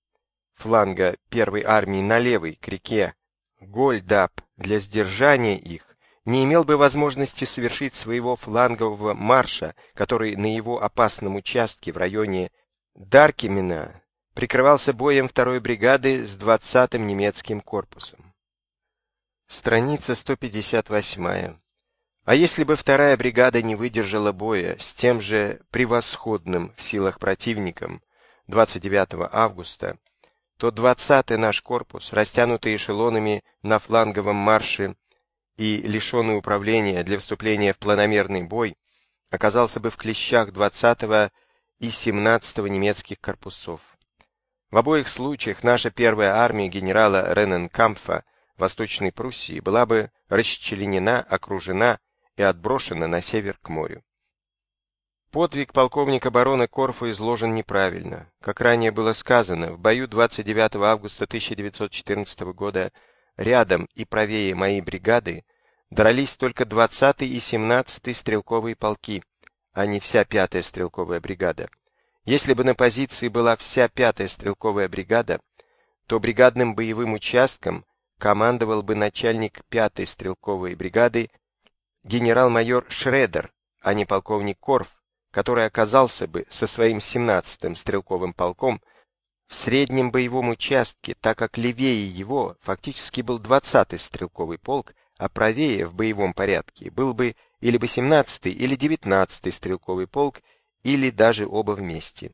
фланга первой армии на левый к реке Гольдап для сдержания их, не имел бы возможности совершить своего флангового марша, который на его опасном участке в районе Даркимена прикрывался боем второй бригады с 20-м немецким корпусом. Страница 158. А если бы вторая бригада не выдержала боя с тем же превосходным в силах противником, 29 августа, то 20-й наш корпус, растянутый эшелонами на фланговом марше и лишенный управления для вступления в планомерный бой, оказался бы в клещах 20-го и 17-го немецких корпусов. В обоих случаях наша первая армия генерала Рененкампфа Восточной Пруссии была бы расчленена, окружена и отброшена на север к морю. Подвиг полковника барона Корфа изложен неправильно. Как ранее было сказано, в бою 29 августа 1914 года рядом и правее моей бригады дрались только 20 и 17 стрелковые полки, а не вся пятая стрелковая бригада. Если бы на позиции была вся пятая стрелковая бригада, то бригадным боевым участком командовал бы начальник пятой стрелковой бригады генерал-майор Шредер, а не полковник Корф, который оказался бы со своим 17-м стрелковым полком в среднем боевом участке, так как левее его фактически был 20-й стрелковый полк, а правее в боевом порядке был бы или 18-й или 19-й стрелковый полк, или даже оба вместе.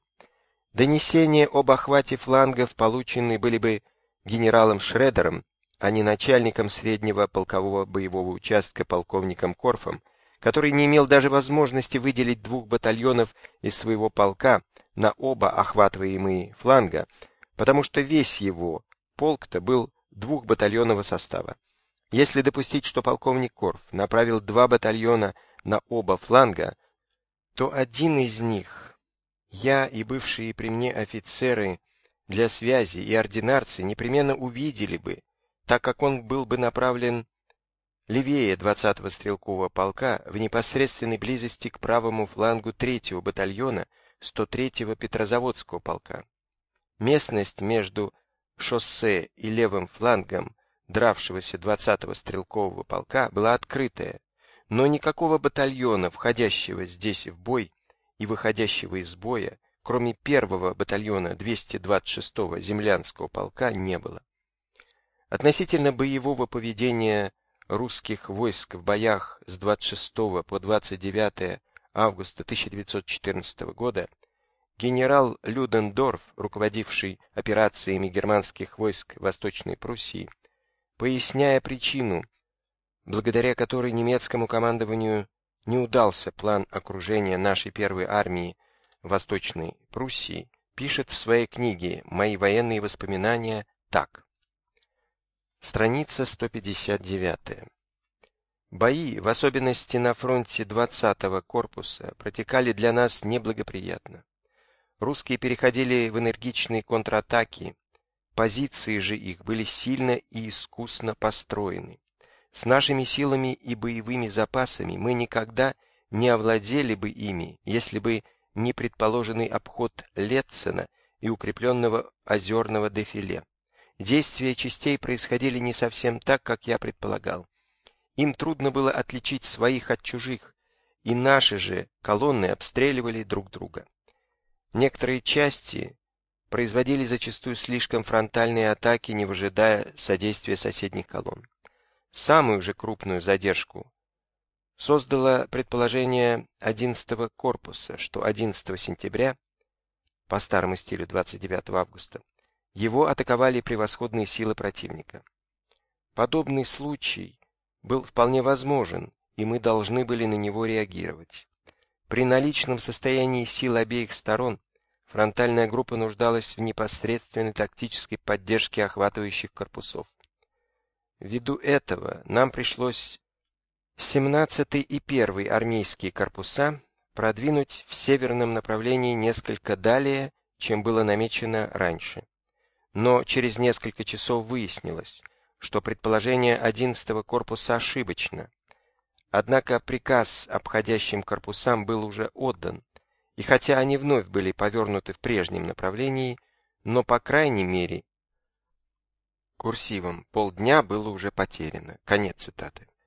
Донесения об охвате флангов получены были бы генералом Шредером, а не начальником среднего полкового боевого участка полковником Корфом, который не имел даже возможности выделить двух батальонов из своего полка на оба охватываемые фланга, потому что весь его полк-то был двухбатальонного состава. Если допустить, что полковник Корф направил два батальона на оба фланга, то один из них, я и бывшие при мне офицеры для связи и ординарцы непременно увидели бы, так как он был бы направлен левее 20-го стрелкового полка в непосредственной близости к правому флангу 3-го батальона 103-го Петрозаводского полка. Местность между шоссе и левым флангом дравшегося 20-го стрелкового полка была открытая, но никакого батальона, входящего здесь в бой и выходящего из боя, кроме первого батальона 226-го землянского полка, не было. Относительно боевого поведения русских войск в боях с 26 по 29 августа 1914 года генерал Людендорф, руководивший операциями германских войск в Восточной Пруссии, поясняя причину, благодаря которой немецкому командованию не удался план окружения нашей первой армии в Восточной Пруссии, пишет в своей книге «Мои военные воспоминания» так. Страница 159. Бои, в особенности на фронте 20-го корпуса, протекали для нас неблагоприятно. Русские переходили в энергичные контратаки, позиции же их были сильно и искусно построены. С нашими силами и боевыми запасами мы никогда не овладели бы ими, если бы не предположенный обход Летцена и укрепленного озерного дефиле. Действия частей происходили не совсем так, как я предполагал. Им трудно было отличить своих от чужих, и наши же колонны обстреливали друг друга. Некоторые части производили зачастую слишком фронтальные атаки, не выжидая содействия соседних колонн. Самую же крупную задержку создало предположение 11-го корпуса, что 11 сентября, по старому стилю 29 августа, его атаковали превосходные силы противника. Подобный случай был вполне возможен, и мы должны были на него реагировать. При наличном состоянии сил обеих сторон фронтальная группа нуждалась в непосредственной тактической поддержке охватывающих корпусов. Ввиду этого нам пришлось 17-й и 1-й армейские корпуса продвинуть в северном направлении несколько далее, чем было намечено раньше но через несколько часов выяснилось, что предположение 11-го корпуса ошибочно. Однако приказ обходящим корпусам был уже отдан, и хотя они вновь были повернуты в прежнем направлении, но по крайней мере курсивом полдня было уже потеряно. Конец цитаты.